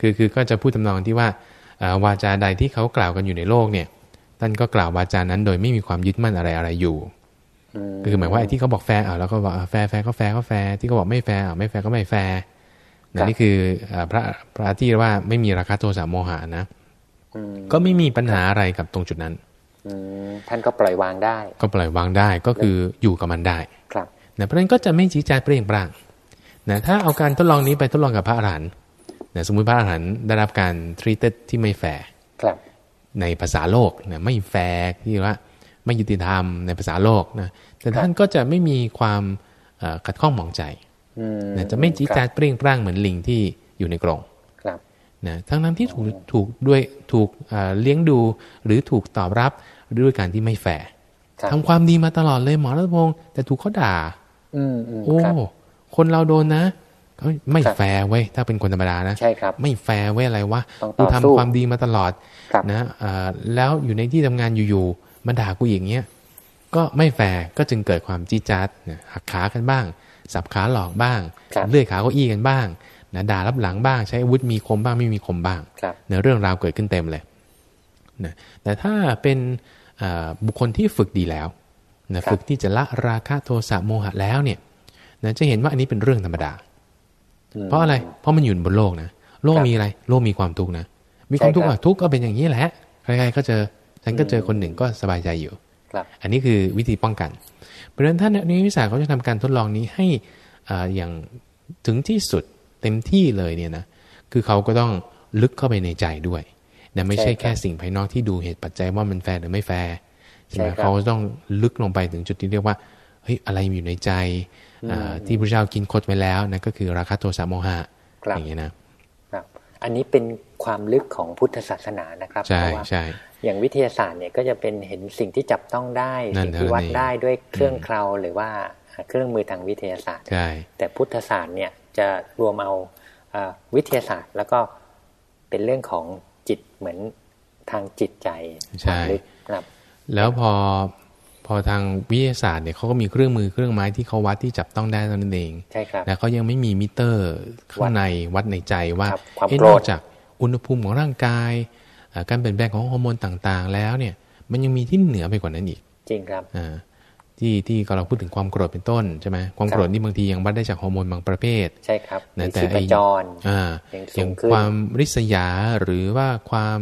คือคือก็จะพูดทำนองที่ว่าเอ่อวาจาใดที่เขากล่าวกันอยู่ในโลกเนี่ยท่านก็กล่าววาจานั้น โดยไม่มีความยึดมั่นอะไรอะไรอยู่อืมคือหมายว่าไอ้ที่เขาบอกแฟร์อะเราก็บอกอะแฟร์แฟร์ก็แฟร์ก็แฟร์ที่เขาบอกไม่แฟร์อะไม่แฟร์ก็ไม่แฟร์นะนี่คือเอ่อพระพระที่ว่าไม่มีราคะโทสะโมหะนะอืมก็ไม่มีปัญหาอะไรกับตรงจุดนั้นอืมท่านก็ปล่อยวางได้ ก็ปล่อยวางได้ก็คืออยู่กับมันได้ ครับนะเพราะฉะนั้นก็จะไม่จี๊ดจ๊าดเปรี้ยงปร้างนะถ้าเอาการทดลองนี้ไปทดลองกับพระอรหันต์ นะสมมุติพระอรหันต์ได้รับการ treated ที่ไม่แฟร์ครับในภาษาโลกนะไม่แฟร์ที่ว่าไม่ยุติธรรมในภาษาโลกนะแต่ท่านก็จะไม่มีความเอ่อขัดข้องหมองใจอืมนะจะไม่จีดจาดครับเปร่งปร่างเหมือนลิงที่อยู่ในกรงครับนะทั้งนั้นที่ถูกถูกด้วยถูกเอ่อเลี้ยงดูหรือถูกตอบรับด้วยการที่ไม่แฟร์ครับทำความดีมาตลอดเลยหมอรัตพงศ์แต่ถูกเขาด่าอืมอืมโอ้ครับคนเราโดนนะ เอ้ยไม่ครับแฟร์เว้ยถ้าเป็นคนธรรมดานะใช่ครับไม่แฟร์เว้ยอะไรวะต้องต่กูอสู้ทำความดีมาตลอดครับนะเอ่อแล้วอยู่ในที่ทำงานอยู่ๆมาด่ากูอย่างเงี้ยก็ไม่แฟร์ก็จึงเกิดความจี้จัดนะหักขากันบ้าง สับขาหลอกบ้างครับเลื่อยขาเก้าอี้กันบ้างนะด่ารับหลังบ้างใช้อาวุธมีคมบ้างไม่มีคมบ้างครับเนื้อเรื่องราวเกิดขึ้นเต็มเลยนะแต่ถ้าเป็นเอ่อบุคคลที่ฝึกดีแล้วนะครับฝึกที่จะละราคะโทสะโมหะแล้วเนี่ยนะจะเห็นว่าอันนี้เป็นเรื่องธรรมดาอืม เพราะอะไร เพราะมันอยู่บนโลกนะ โลกครับมีอะไร โลกมีความทุกข์นะ มีความทุกข์ใช่ครับอะ ทุกข์ก็เป็นอย่างนี้แหละ ใครๆก็เจอ ฉันก็เจอคนหนึ่งก็สบายใจอยู่ครับอันนี้คือวิธีป้องกัน เพราะฉะนั้นท่านนักวิทยาศาสตร์เขาจะทำการทดลองนี้ให้อ่าอย่างถึงที่สุดเต็มที่เลยเนี่ยนะ คือเขาก็ต้องลึกเข้าไปในใจด้วยนะไม่ใช่ใช่ครับแค่สิ่งภายนอกที่ดูเหตุปัจจัยว่ามันแฟร์หรือไม่แฟร์ใช่ไหมใช่ครับเขาต้องลึกลงไปถึงจุดที่เรียกว่า เฮ้ย อะไรอยู่ในใจอ่า ที่พระเจ้ากำหนดไว้แล้วนะก็คือราคะโทสะโมหะครับอย่างเงี้ยนะครับอันนี้เป็นความลึกของพุทธศาสนานะครับใช่เพราะว่าใช่อย่างวิทยาศาสตร์เนี่ยก็จะเป็นเห็นสิ่งที่จับต้องได้นั่นสิ่งที่วัดเท่านั้นเองได้ด้วยเครื่องเคราหรือว่าเครื่องมือทางวิทยาศาสตร์ใช่แต่พุทธศาสตร์เนี่ยจะรวมเอาเอ่อวิทยาศาสตร์ แล้วก็เป็นเรื่องของจิตเหมือนทางจิตใจใช่ความลึกครับแล้วพอ พอทางวิทยาศาสตร์เนี่ยเขาก็มีเครื่องมือเครื่องไม้ที่เขาวัดที่จับต้องได้เท่านั้นเองใช่ครับแต่เขายังไม่มีมิเตอร์ข้างในวัดในใจว่าครับความเอ๊ะโกรนธอกจากอุณหภูมิของร่างกายอ่าการเปลี่ยนแปลงของฮอร์โมนต่างๆ แล้วเนี่ย มันยังมีที่เหนือไปกว่านั้นอีก จริงครับอ่าที่ที่เราพูดถึงความโกรธเป็นต้นใช่ไหมความครับโกรธนี่บางทียังวัดได้จากฮอร์โมนบางประเภท ใช่ครับนะมีแต่ชีพไอ้จรอ่ายังสูงอย่างขึ้นความริษยาหรือว่าความ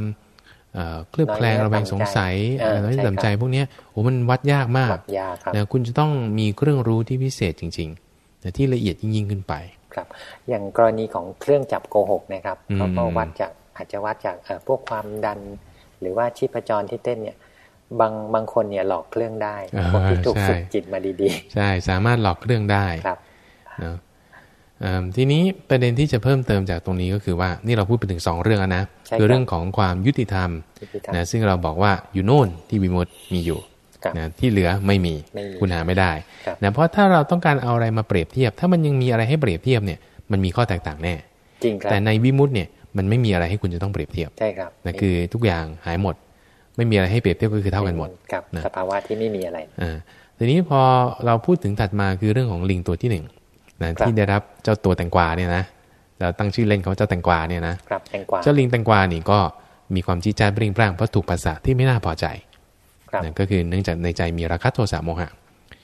เอ่อเคลือบแคลงน้อยเนื้อระแวงสงสัยต่ำใจเอ่อน้อยใช่ต่ำใจครับพวกเนี้ยโอ้มันวัดยากมากวัดยาครับนะคุณจะต้องมีเครื่องรู้ที่พิเศษจริงๆนะที่ละเอียดยิ่งๆขึ้นไปครับ อย่างกรณีของเครื่องจับโกหกนะครับอืมเขาก็วัดจากอาจจะวัดจากเอ่อพวกความดัน หรือว่าชีพจรที่เต้นเนี่ยบางบางคนเนี่ยหลอกเครื่องได้พวกที่ถูกฝึกจิตมาดีใช่สามารถหลอกเครื่องได้ๆครับเนอะเอิ่ม ทีนี้ประเด็นที่จะเพิ่มเติมจากตรงนี้ก็คือว่านี่เราพูดไปถึงสองเรื่องแล้วนะใช่ครับคือเรื่องของความยุติธรรมยุติธรรมนะซึ่งเราบอกว่าอยู่โน่นที่วิมุตติมีอยู่ครับนะที่เหลือไม่มีไม่มีคุณหาไม่ได้ครับนะเพราะถ้าเราต้องการเอาอะไรมาเปรียบเทียบ ถ้ามันยังมีอะไรให้เปรียบเทียบเนี่ยมันมีข้อแตกต่างแน่จริงครับแต่ในวิมุตติเนี่ยมันไม่มีอะไรให้คุณจะต้องเปรียบเทียบใช่ครับนะคือทุกอย่างหายหมด ไม่มีอะไรให้เปรียบเทียบก็คือเท่ากันหมดกับนะสภาวะที่ไม่มีอะไรอ่าทีนี้พอเราพูดถึงถัดมาคือเรื่องของลิงตัวที่หนึ่ง นะครับที่ได้รับเจ้าตัวแตงกวาเนี่ยนะเราตั้งชื่อเล่นเขาเจ้าแตงกวาเนี่ยนะครับแตงกวาเจ้าลิงแตงกวานี่ก็มีความจี้จ้าดเปร่งปร่างเพราะถูกภาษาที่ไม่น่าพอใจครับนะก็คือเนื่องจากในใจมีราคะโทสะโมหะ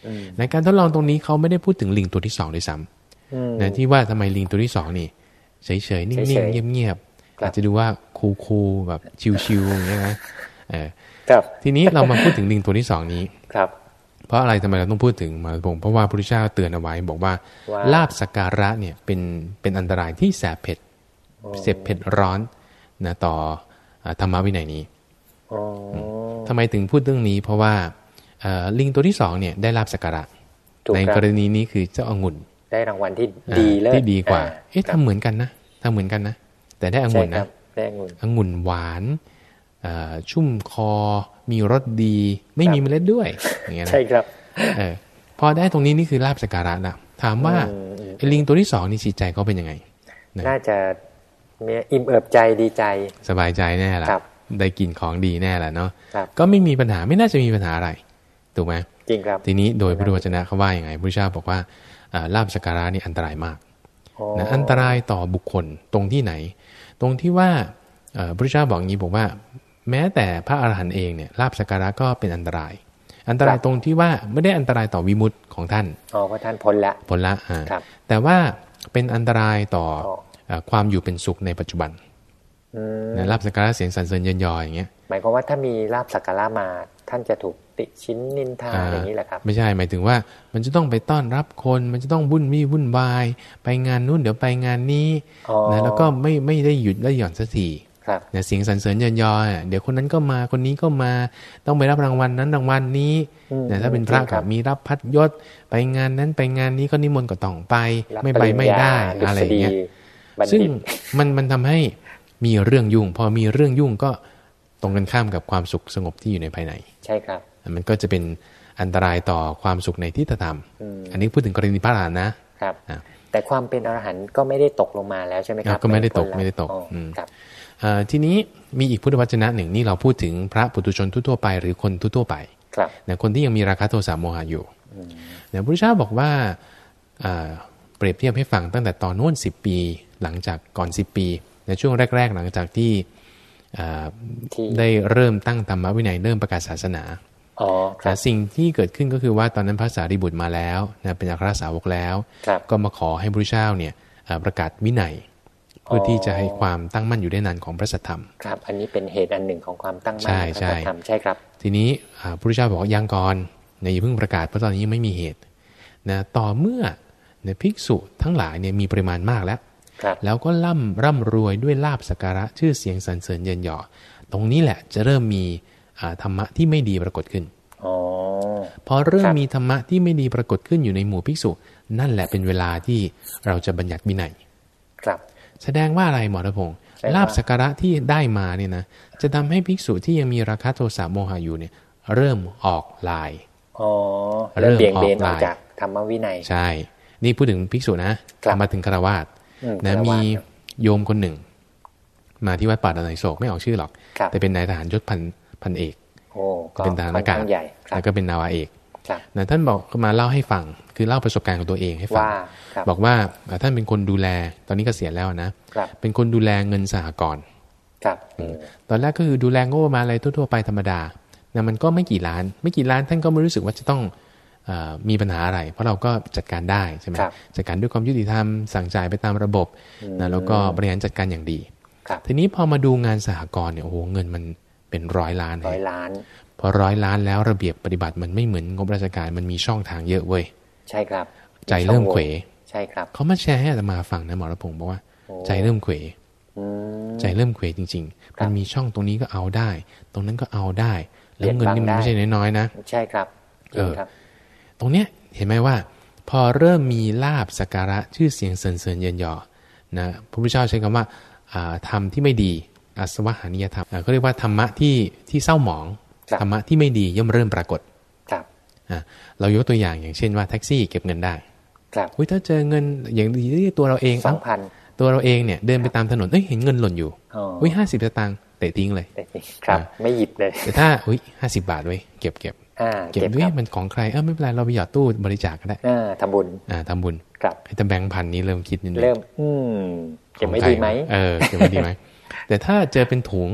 อืมในการทดลองตรงนี้เขาไม่ได้พูดถึงลิงตัวที่สองด้วยซ้อืมำนะที่ว่าทำไมลิงตัวที่สองนี่เฉยๆนิ่งเฉยๆๆเงียบครับๆอาจจะดูว่าคูลๆแบบชิวๆอย่างเงี้ยนะเออครับทีนี้เรามาพูดถึงลิงตัวที่สองนี้ครับ เพราะอะไรทำไมเราต้องพูดถึงมาผมเพราะว่าพระพุทธเจ้าเตือนเอาไว้ บอกว่าว่าลาบสกการะเนี่ยเป็นเป็นอันตรายที่แสบเผ็ดโอ้เสพเผ็ดร้อนนะต่ออ่าธรรมวินัยนี้โอ้ทำไมถึงพูดเรื่องนี้ เพราะว่าเอ่อลิงตัวที่สองเนี่ยได้ลาบสกการะถูกในคกรับรณีนี้คือเจ้าองุ่น ได้รางวัลที่อ่าดีเลิศที่ดีกว่าอ่เอ๊ะครับทำเหมือนกันนะทำเหมือนกันนะ แต่ได้องุ่นใช่ครันะบได้องุ่นองุ่นหวานเอ่อ ชุ่มคอ มีรสดี ไม่ครับมีเมล็ดด้วยอย่างเงี้ยนะใช่ครับเออพอได้ตรงนี้นี่คือลาบสกการะนะถามว่าอืมอืมไอ้ลิงตัวที่สองนี่จิตใจเขาเป็นยังไงนะน่าจะมีอิ่มเอิบใจดีใจ สบายใจแน่ละครับได้กินของดีแน่ละเนาะครับก็ไม่มีปัญหาไม่น่าจะมีปัญหาอะไรถูกไหมจริงครับทีนี้โดยพระวจนะเขาว่าอย่างไงพระเจ้าบอกว่าอ่าลาบสกการะนี่อันตรายมากโอ้นะอันตรายต่อบุคคลตรงที่ไหน ตรงที่ว่าเอ่อพระเจ้าบอกอย่างนี้บอกว่า แม้แต่พระอรหันต์เองเนี่ยลาบสกการะก็เป็นอันตราย อันตรายตรงที่ว่าไม่ได้อันตรายต่อวิมุตติของท่านอ๋อเพราะท่านพ้นละผลละอ่าครับแต่ว่าเป็นอันตรายต่ออ๋อเอ่อความอยู่เป็นสุขในปัจจุบันอืมนะลาบสกการะเสียงสรรเสริญเยินยออย่างเงี้ยหมายความว่าถ้ามีลาบสักการะมาท่านจะถูกติชิ้นนินทาอ่าอย่างนี้แหละครับไม่ใช่หมายถึงว่ามันจะต้องไปต้อนรับคน มันจะต้องวุ่นวี่วุ่นวาย ไปงานนู้นเดี๋ยวไปงานนี้อ๋อนะแล้วก็ไม่ไม่ได้หยุดได้หย่อนสักทีครับ เนี่ยเสียงสรรเสริญเยินยออะเดี๋ยวคนนั้นก็มาคนนี้ก็มาต้องไปรับรางวัลนั้นรางวัลนี้อืมเนี่ยถ้าเป็นพระจงคกัรับบมีรับพัดยศไปงานนั้นไปงานนี้ก็นิมนต์ก็ต้องไปรับไม่ไปปริญญาไม่ได้ดุอะไรษอย่างฎีเงี้ยบัณซึ่งฑิตมันมันทำให้มีเรื่องยุ่ง พอมีเรื่องยุ่งก็ตรงกันข้ามกับความสุขสงบที่อยู่ในภายใน ใช่ครับ มันก็จะเป็นอันตรายต่อความสุขในทิฏฐธรรมอืมอันนี้พูดถึงกรณีพระอรหันต์นะครับอะแต่ความเป็นอรหันต์ก็ไม่ได้ตกลงมาแล้วใช่ไหมครับ ก็ไม่ได้ตกพ้นละไม่ได้ตกอ๋ออมครับเอ่อ ทีนี้มีอีกพุทธวจนะหนึ่งนี่เราพูดถึงพระปุถุชนทั่วๆไป หรือคนทั่วๆไปครับนะคนที่ยังมีราคะโทสะโมหะอยู่อืมนะพระพุทธเจ้าบอกว่าอ่าเปรียบเทียบให้ฟังตั้งแต่ตอนโน้นสิปี หลังจากก่อน 10 ปี ในช่วงแรก ๆ หลังจากที่อ่าที่ได้เริ่มตั้งธรรมวินัยเริ่มประกาศศาสนาอ๋อคแต่รับสิ่งที่เกิดขึ้นก็คือว่าตอนนั้นพระสารีบุตรมาแล้วนะเป็นอัครสาวกแล้วครับก็มาขอให้พระพุทธเจ้าเนี่ยอ่าประกาศวินัยเพื่อที่จะให้ความตั้งมั่นอยู่ได้นานของพระสัทธรรม ครับ อันนี้เป็นเหตุอันหนึ่งของความตั้งมั่นใช่ของใช่พระธรรมใช่ครับ ทีนี้อ่าพระพุทธเจ้าบอกว่ายังก่อนเนี่ยอย่าเพิ่งประกาศเพราะตอนนี้ยังไม่มีเหตุนะต่อเมื่อเนี่ยภิกษุทั้งหลายเนี่ยมีปริมาณมากแล้วครับแล้วก็ร่ำร่ำรวยด้วยลาบสักการะชื่อเสียงสรรเสริญเยินยอตรงนี้แหละจะเริ่มมีอ่าธรรมะที่ไม่ดีปรากฏขึ้นอ๋อพอเริ่มครับมีธรรมะที่ไม่ดีปรากฏขึ้นอยู่ในหมู่ภิกษุ นั่นแหละเป็นเวลาที่เราจะบัญญัติวินัยครับ แสดงว่าอะไรหมอระพงศ์แสดงว่าลาบสักการะที่ได้มาเนี่ยนะจะทำให้ภิกษุที่ยังมีราคะโทสะโมหะอยู่เนี่ย เริ่มออกลายอ๋อเริ่เริ่มมเบี่ยงเบนออกอลาอยกจากธรรมวินัยใช่ นี่พูดถึงภิกษุนะครับมาถึงคารวาสอืมนะคารวาสมีโยมคนหนึ่ง มาที่วัดป่าดอนไหนโศกไม่ออกชื่อหรอกครับแต่เป็นนายทหารยศพันพันเอกโอ้ก็เป็นทหารอากาศค่อนข้งใหญ่ครัแล้บวก็เป็นนาวาเอกครับ นะท่านบอกมาเล่าให้ฟัง คือเล่าประสบการณ์ของตัวเองให้ฟังว่าครับบอกว่าอ่าท่านเป็นคนดูแลตอนนี้เกษียณแล้วนะครับเป็นคนดูแลเงินสหกรณ์ครับอืมตอนแรกก็คือดูแลงบประมาณอะไรทั่วๆไปธรรมดานะมันก็ไม่กี่ล้าน ไม่กี่ล้านท่านก็ไม่รู้สึกว่าจะต้องเออมีปัญหาอะไร เพราะเราก็จัดการได้ใช่ไหมครับจัดการด้วยความยุติธรรมสั่งจ่ายไปตามระบบอืมนะแล้วก็บริหารจัดการอย่างดีครับทีนี้พอมาดูงานสหกรณ์เนี่ยโอ้โหเงินมันเป็นร้อยล้านร้อยเลยล้าน พอร้อยล้านแล้วระเบียบปฏิบัติมันไม่เหมือนงบราชการมันมีช่องทางเยอะเว้ยใช่ครับ ใจเริ่มเขวใช่ครับเขามาแชร์ให้อาตมาฟังนะหมอระพงศ์บอกว่าโอ้ใจเริ่มเขวอืมใจเริ่มเขวจริง ๆ มันมีช่องตรงนี้ก็เอาได้ ตรงนั้นก็เอาได้ แล้วเงินนี่มันไม่ใช่น้อยๆนะใช่ครับจริงครับตรงเนี้ยเห็นไหมว่า พอเริ่มมีลาบสักการะชื่อเสียงเสริญเสริญเยินยอนะพระพุทธเจ้าใช้คำว่าอ่าธรรมที่ไม่ดีอาสวะหานิยธรรมอ่าเขาเรียกว่าธรรมะที่ที่เศร้าหมองครับ ธรรมะที่ไม่ดีย่อมเริ่มปรากฏครับอะเรายกตัวอย่างอย่างเช่นว่าแท็กซี่เก็บเงินได้ ครับอุ้ยถ้าเจอเงินอย่างดีตัวเราเองสองเอ้าพันตัวเราเองเนี่ยเดินไปตามถนนเอ้ยเห็นเงินหล่นอยู่อ๋ออุ้ยห้าสิบสตางค์เตะทิ้งเลยแต่จริงครับ ไม่หยิบเลย แต่ถ้าอุ้ยห้าสิบาทไว้ยเก็บเก็บอ่าเก็บเก็บด้วคยรับมันของใครเออไม่เป็นไรเราไปหยอดตู้บริจาคก็ได้อ่าทำบุญอ่าทำบุญครับไอ้แต่แบงค์พันนี้เริ่มคิดนิดนึงเริ่ม อืมเก็บไม่ดีไหมเออเก็บไม่ดีไหมแต่ถ้าเจอเป็นถุง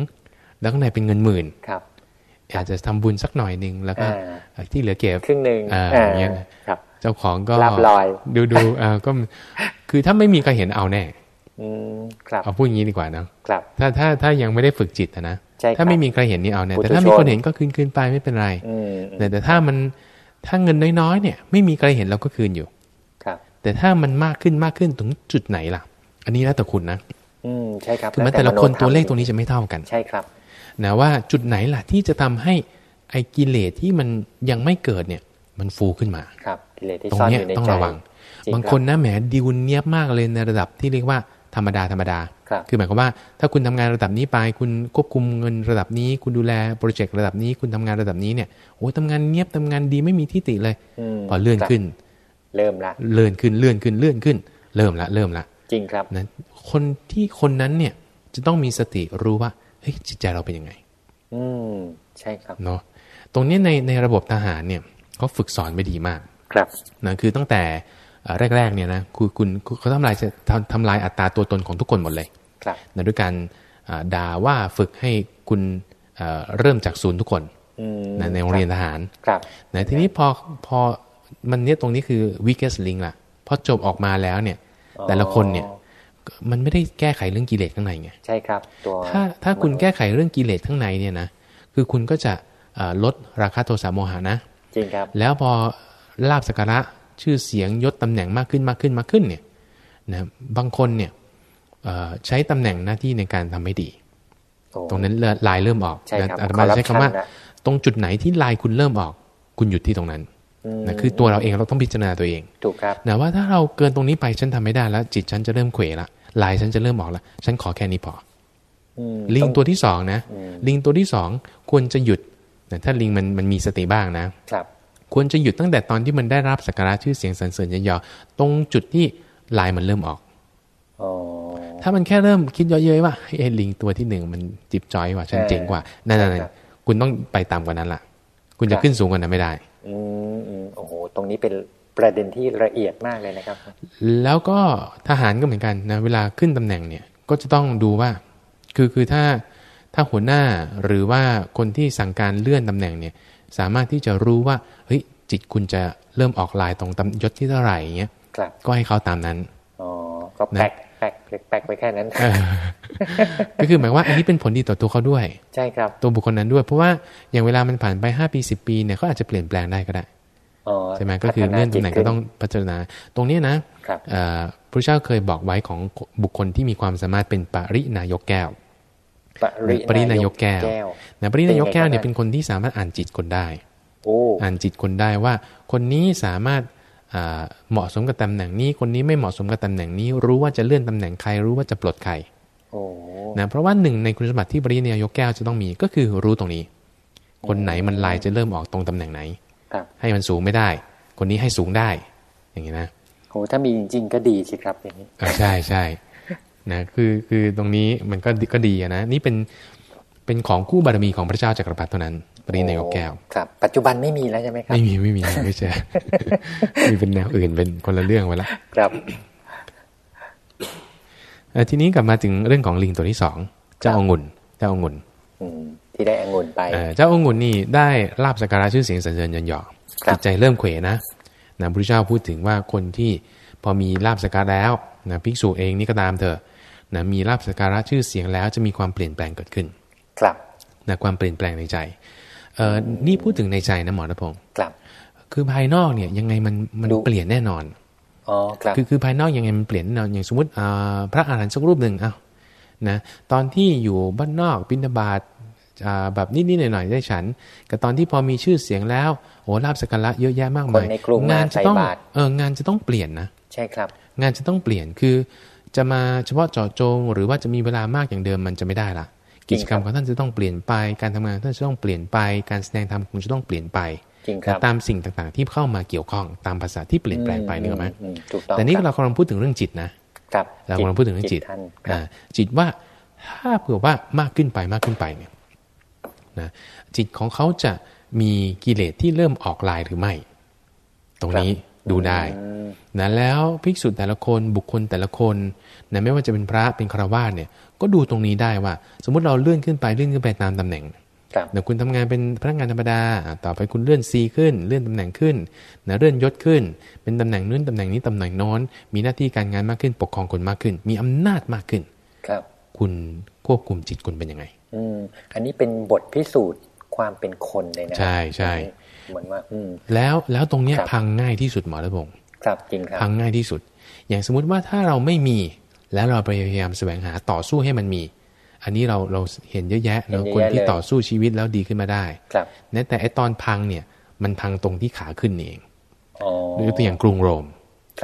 แล้วข้างในเป็นเงินหมื่นครับ อาจจะทำบุญสักหน่อยหนึ่งแล้วก็อ่าที่เหลือเก็บครึ่งหนึ่งอ่าอย่างเงี้ยครับเจ้าของก็ลาบลอยดูดูอ่าก็คือถ้าไม่มีใครเห็นเอาแน่อืมครับเอาพูดอย่างนี้ดีกว่านะครับถ้าถ้าถ้ายังไม่ได้ฝึกจิตอะนะใช่ครับถ้าไม่มีใครเห็นนี่เอาแน่ปุถุแต่ถ้ามีคนชนเห็นก็คืนคืนไปไม่เป็นไรอืมแต่แต่ถ้ามันถ้าเงินน้อยๆเนี่ย ไม่มีใครเห็นเราก็คืนอยู่ ครับ แต่ถ้ามันมากขึ้นมากขึ้นถึงจุดไหนล่ะ อันนี้แล้วแต่คุณนะ อืมใช่ครับคือแม้แต่ละคนตัวเลขตรงนี้จะไม่เท่ากัน ใช่ครับ นะว่าจุดไหนล่ะที่จะทำให้ไอ้กิเลสที่มันยังไม่เกิดเนี่ย มันฟูขึ้นมาครับกิเลสที่ตรงซ่อนเนี้อยยู่ในต้องใจระวังจริบางรับคนนะแหมดิวเนียบมากเลยในระดับที่เรียกว่าธรรมดาธรรมดาครับคือหมายความว่าถ้าคุณทำงานระดับนี้ไป คุณควบคุมเงินระดับนี้ คุณดูแลโปรเจกต์ระดับนี้ คุณทำงานระดับนี้เนี่ย โอ้ยทำงานเนียบทำงานดีไม่มีที่ติเลยมพอเลื่อนครับขึ้น เริ่มละ เลื่อนขึ้น เลื่อนขึ้น เลื่อนขึ้น เริ่มละ เริ่มละ จริงครับนะคนที่คนนั้นเนี่ยจะต้องมีสติรู้ว่า เฮ้ยจิตใจเราเป็นยังไง อืมใช่ครับเนาะตรงนี้ในในระบบทหารเนี่ยเขาฝึกสอนไว้ดีมาก ครับนะคือตั้งแต่เอ่อแรกๆเนี่ยนะคุณคุณเขาทำลายจะทำทำลายอัตราตัวตนของทุกคนหมดเลยครับนะด้วยการอ่าด่าว่าฝึกให้คุณเอ่อเริ่มจากศูนย์ทุกคนอืมนะในโรงเรียนทหารครับนะทีนี้พอพอมันเนี่ยตรงนี้คือ weakest link ละพอจบออกมาแล้วเนี่ย แต่ละคนเนี่ย มันไม่ได้แก้ไขเรื่องกิเลสข้างในไงใช่ครับตัวถ้าถ้าคุณแก้ไขเรื่องกิเลสข้างในเนี่ยนะคือคุณก็จะเอ่อลดราคาโทสะโมหะนะจริงครับแล้วพอลาบสกการะชื่อเสียงยศตำแหน่งมากขึ้นมากขึ้นมากขึ้นเนี่ยนะบางคนเนี่ยเอ่อใช้ตำแหน่งหน้าที่ในการทำไม่ดีโอ้ตรงนั้นลายเริ่มออกใช่ครับนะอาตมาใช้คำว่า corruption นะตรงจุดไหนที่ลายคุณเริ่มออก คุณหยุดที่ตรงนั้นอืมนะคือตัวเราเองเราต้องพิจารณาตัวเองถูกครับนะว่าถ้าเราเกินตรงนี้ไปฉันทำไม่ได้แล้ว จิตฉันจะเริ่มเขวละ ลายฉันจะเริ่มออกละฉันขอแค่นี้พออืมลิงอตัวที่สองนะอืมลิงตัวที่สองควรจะหยุดนะถ้าลิงมันมันมีสติบ้างนะครับควรจะหยุดตั้งแต่ตอนที่มันได้รับสักการะชื่อเสียงสรรเสริญเยอะๆตรงจุดที่ลายมันเริ่มออกอ๋อถ้ามันแค่เริ่มคิดเยอะๆว่าเฮ้ยไอ้ลิงตัวที่หนึ่งมันจิบจอยว่ะฉันเจ๋งกว่านั่นใช่นั่นครับคุณต้องไปต่ำกว่านั้นล่ะ คุณครัจะบขึ้นสูงกว่านั้นไม่ได้ อืมอืมโอ้โหตรงนี้เป็น ประเด็นที่ละเอียดมากเลยนะครับ แล้วก็ทหารก็เหมือนกันนะเวลาขึ้นตำแหน่งเนี่ยก็จะต้องดูว่า คือคือถ้าถ้าหัวหน้าหรือว่าคนที่สั่งการเลื่อนตำแหน่งเนี่ยสามารถที่จะรู้ว่าเฮ้ยจิตคุณจะเริ่มออกลายตรงตำยศที่เท่าไหร่อย่างเงี้ยครับก็ให้เขาตามนั้นอ๋อก็แปกแปกแปกไปแค่นั้นเออก็คือหมายว่าอันนี้เป็นผลดีต่อตัวเขาด้วย ใช่ครับ ตัวบุคคลนั้นด้วย เพราะว่าอย่างเวลามันผ่านไป5ปี10ปีเนี่ยเขาอาจจะเปลี่ยนแปลงได้ก็ได้อ๋อ ใช่ไหมก็คือเลื่อนตำแหน่งก็ต้องพิจารณาตรงเนี้ยนะครับเอ่อพระเจ้าเคยบอกไว้ของบุคคลที่มีความสามารถเป็นปรินายกแก้วปริปรินายกแก้วนะปรินายกแก้วเนี่ยเป็นไงครับเป็นคนที่สามารถอ่านจิตคนได้โอ้อ่านจิตคนได้ว่า คนนี้สามารถอ่าเหมาะสมกับตำแหน่งนี้ คนนี้ไม่เหมาะสมกับตำแหน่งนี้ รู้ว่าจะเลื่อนตำแหน่งใครรู้ว่าจะปลดใครโอ้นะเพราะว่าหนึ่งในคุณสมบัติที่ปรินายกแก้วจะต้องมีก็คือรู้ตรงนี้ คนไหนมันลายจะเริ่มออกตรงตำแหน่งไหนครับ ให้มันสูงไม่ได้ คนนี้ให้สูงได้ อย่างนี้นะโอ้ถ้ามีจริงๆก็ดีสิครับอย่างนี้อ่าใช่ใช่นะคือคือตรงนี้มันก็ดีก็ดีอะนะนี่เป็นเป็นของคู่บารมีของพระเจ้าจักรพรรดิเท่านั้นปรินายกแก้วครับ ปัจจุบันไม่มีแล้วใช่ไหมครับ ไม่มีไม่มีไม่ใช่มีเป็นแนวอื่นเป็นคนละเรื่องไปละครับเอ่อทีนี้กลับมาถึงเรื่องของลิงตัวที่สองเจ้าองุ่นเจ้าองุ่นอืม ที่ได้องุ่นไปเอ่อเจ้าองุ่นนี่ได้ลาบสักการะชื่อเสียงสรรเสริญยันหยอครับจิตใจเริ่มเขวนะนะพระพุทธเจ้าพูดถึงว่าคนที่พอมีลาบสักการะแล้วนะภิกษุเองนี่ก็ตามเถอะนะมีลาบสักการะชื่อเสียงแล้วจะมีความเปลี่ยนแปลงเกิดขึ้น ครับนะความเปลี่ยนแปลงในใจเอ่อนี่พูดถึงในใจนะหมอณพงศ์ครับ คือภายนอกเนี่ยยังไงมันมันดูเปลี่ยนแน่นอนอ๋อครับคือคือภายนอกยังไงมันเปลี่ยนแน่นอนอย่างสมมติอ่าพระอาหารหันต์สักรูปหนึ่งอ้าวนะตอนที่อยู่บ้านนอกบิณฑบาตอ่า แบบนิดๆหน่อยๆได้ฉัน กับตอนที่พอมีชื่อเสียงแล้วโอ้ลาบสกการะเยอะแยะมากคมานยในกรุงงานจะต้องใส่บาตรเอองานจะต้องเปลี่ยนนะใช่ครับ งานจะต้องเปลี่ยนคือจะมาเฉพาะเจาะจง หรือว่าจะมีเวลามากอย่างเดิมมันจะไม่ได้ละจริกิงจครับกรรมของท่านจะต้องเปลี่ยนไป การทำงานของท่านจะต้องเปลี่ยนไป การแสดงธรรมคงจะต้องเปลี่ยนไปจริงครับตามสิ่งต่างๆ ที่เข้ามาเกี่ยวข้องตามภาษาที่เปลี่ยนแปลงไปนึกออกไหมอืถูกต้องแต่นี่ครับเรากำลังพูดถึงเรื่องจิตนะครับเรากำลังพูดถึงเรื่องจิตท่านคอ่ารับจิตว่าถ้าเผื่อว่ามากขึ้นไปมากขึ้นไปเนี่ย นะจิตของเขาจะมีกิเลสที่เริ่มออกลายหรือไม่ ตรงนี้ดูได้นะแล้วภิกษุแต่ละคนบุคคลแต่ละคนนะไม่ว่าจะเป็นพระเป็นคราวาสเนี่ยก็ดูตรงนี้ได้ว่า สมมุติเราเลื่อนขึ้นไปเลื่อนขึ้นไปตามตำแหน่งเดี๋ยวคุณทำงานเป็นพนักงานธรรมดา ต่อไปคุณเลื่อนซีขึ้น เลื่อนตำแหน่งขึ้นนะเลื่อนยศขึ้น เป็นตำแหน่งนู้นตำแหน่งนี้ตำแหน่งน้น มีหน้าที่การงานมากขึ้น ปกครองคนมากขึ้น มีอำนาจมากขึ้น ครับ คุณควบคุมจิตคุณเป็นยังไง อืมอันนี้เป็นบทพิสูจน์ความเป็นคนเลยนะใช่ใช่เหมือนว่าอืมแล้วแล้วตรงเนี้ยพังง่ายที่สุดหมอระพงศ์ครับจริงครับพังง่ายที่สุด อย่างสมมุติว่าถ้าเราไม่มี แล้วเราพยายามแสวงหาต่อสู้ให้มันมี อันนี้เราเราเห็นเยอะแยะเนาะคนที่ต่อสู้ชีวิตแล้วดีขึ้นมาได้ครับแต่ไอตอนพังเนี่ยมันพังตรงที่ขาขึ้นเองหรือตัวอย่างกรุงโรม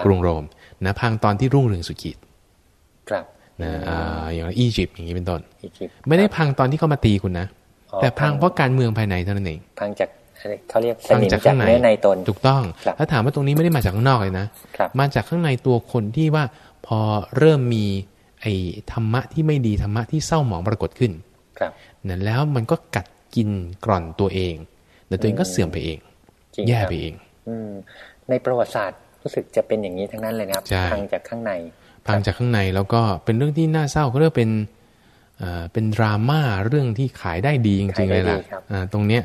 กรุงโรมนะพังตอนที่รุ่งเรืองสุกิจครับ นะอย่างอียิปต์อย่างนี้เป็นต้นไม่ได้พังตอนที่เขามาตีคุณนะ แต่พังเพราะการเมืองภายในเท่านั้นเองพังจากเขาเรียกสนิมจากเนื้อในตนถูกต้องถ้าถามว่าตรงนี้ไม่ได้มาจากข้างนอกเลยนะมาจากข้างในตัวคนที่ว่าพอเริ่มมีไอ้ธรรมะที่ไม่ดีธรรมะที่เศร้าหมองปรากฏขึ้นครับนั่นแล้วมันก็กัดกินกร่อนตัวเองแต่ตัวเองก็เสื่อมไปเอง แย่ไปเอง อืในประวัติศาสตร์รู้สึกจะเป็นอย่างนี้ทั้งนั้นเลยนะครับพังจากข้างใน พังจากข้างในแล้วก็เป็นเรื่องที่น่าเศร้าก็เรียกเป็นเป็นดราม่าเรื่องที่ขายได้ดีจริงๆเลยล่ะตรงเนี้ย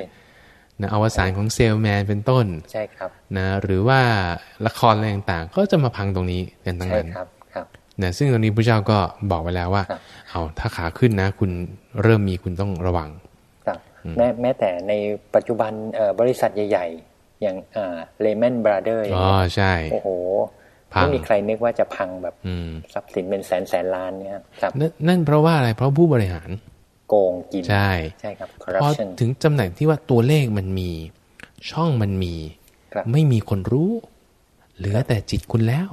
นะอวสานของเซลแมนเป็นต้นใช่ครับนะหรือว่าละครอะไรต่างๆ ก็จะมาพังตรงนี้กันทั้งนั้นครับครับนะซึ่งตรงนี้พระเจ้าก็บอกไว้แล้วว่า เอาถ้าขาขึ้นนะ คุณเริ่มมีคุณต้องระวังครับแม้แม้แต่ในปัจจุบันบริษัทใหญ่ ๆ อย่างเลมอนบราเดอร์อ๋อใช่โอ้โห ไม่มีใครนึกว่าจะพังแบบทรัพย์สินเป็นแสนแสนล้านเนี่ยครับนั่นเพราะว่าอะไรเพราะผู้บริหารโกงกินใช่ใช่ครับพอถึงจำแหน่งที่ว่าตัวเลขมันมี ช่องมันมี ไม่มีคนรู้ เหลือแต่จิตคุณแล้ว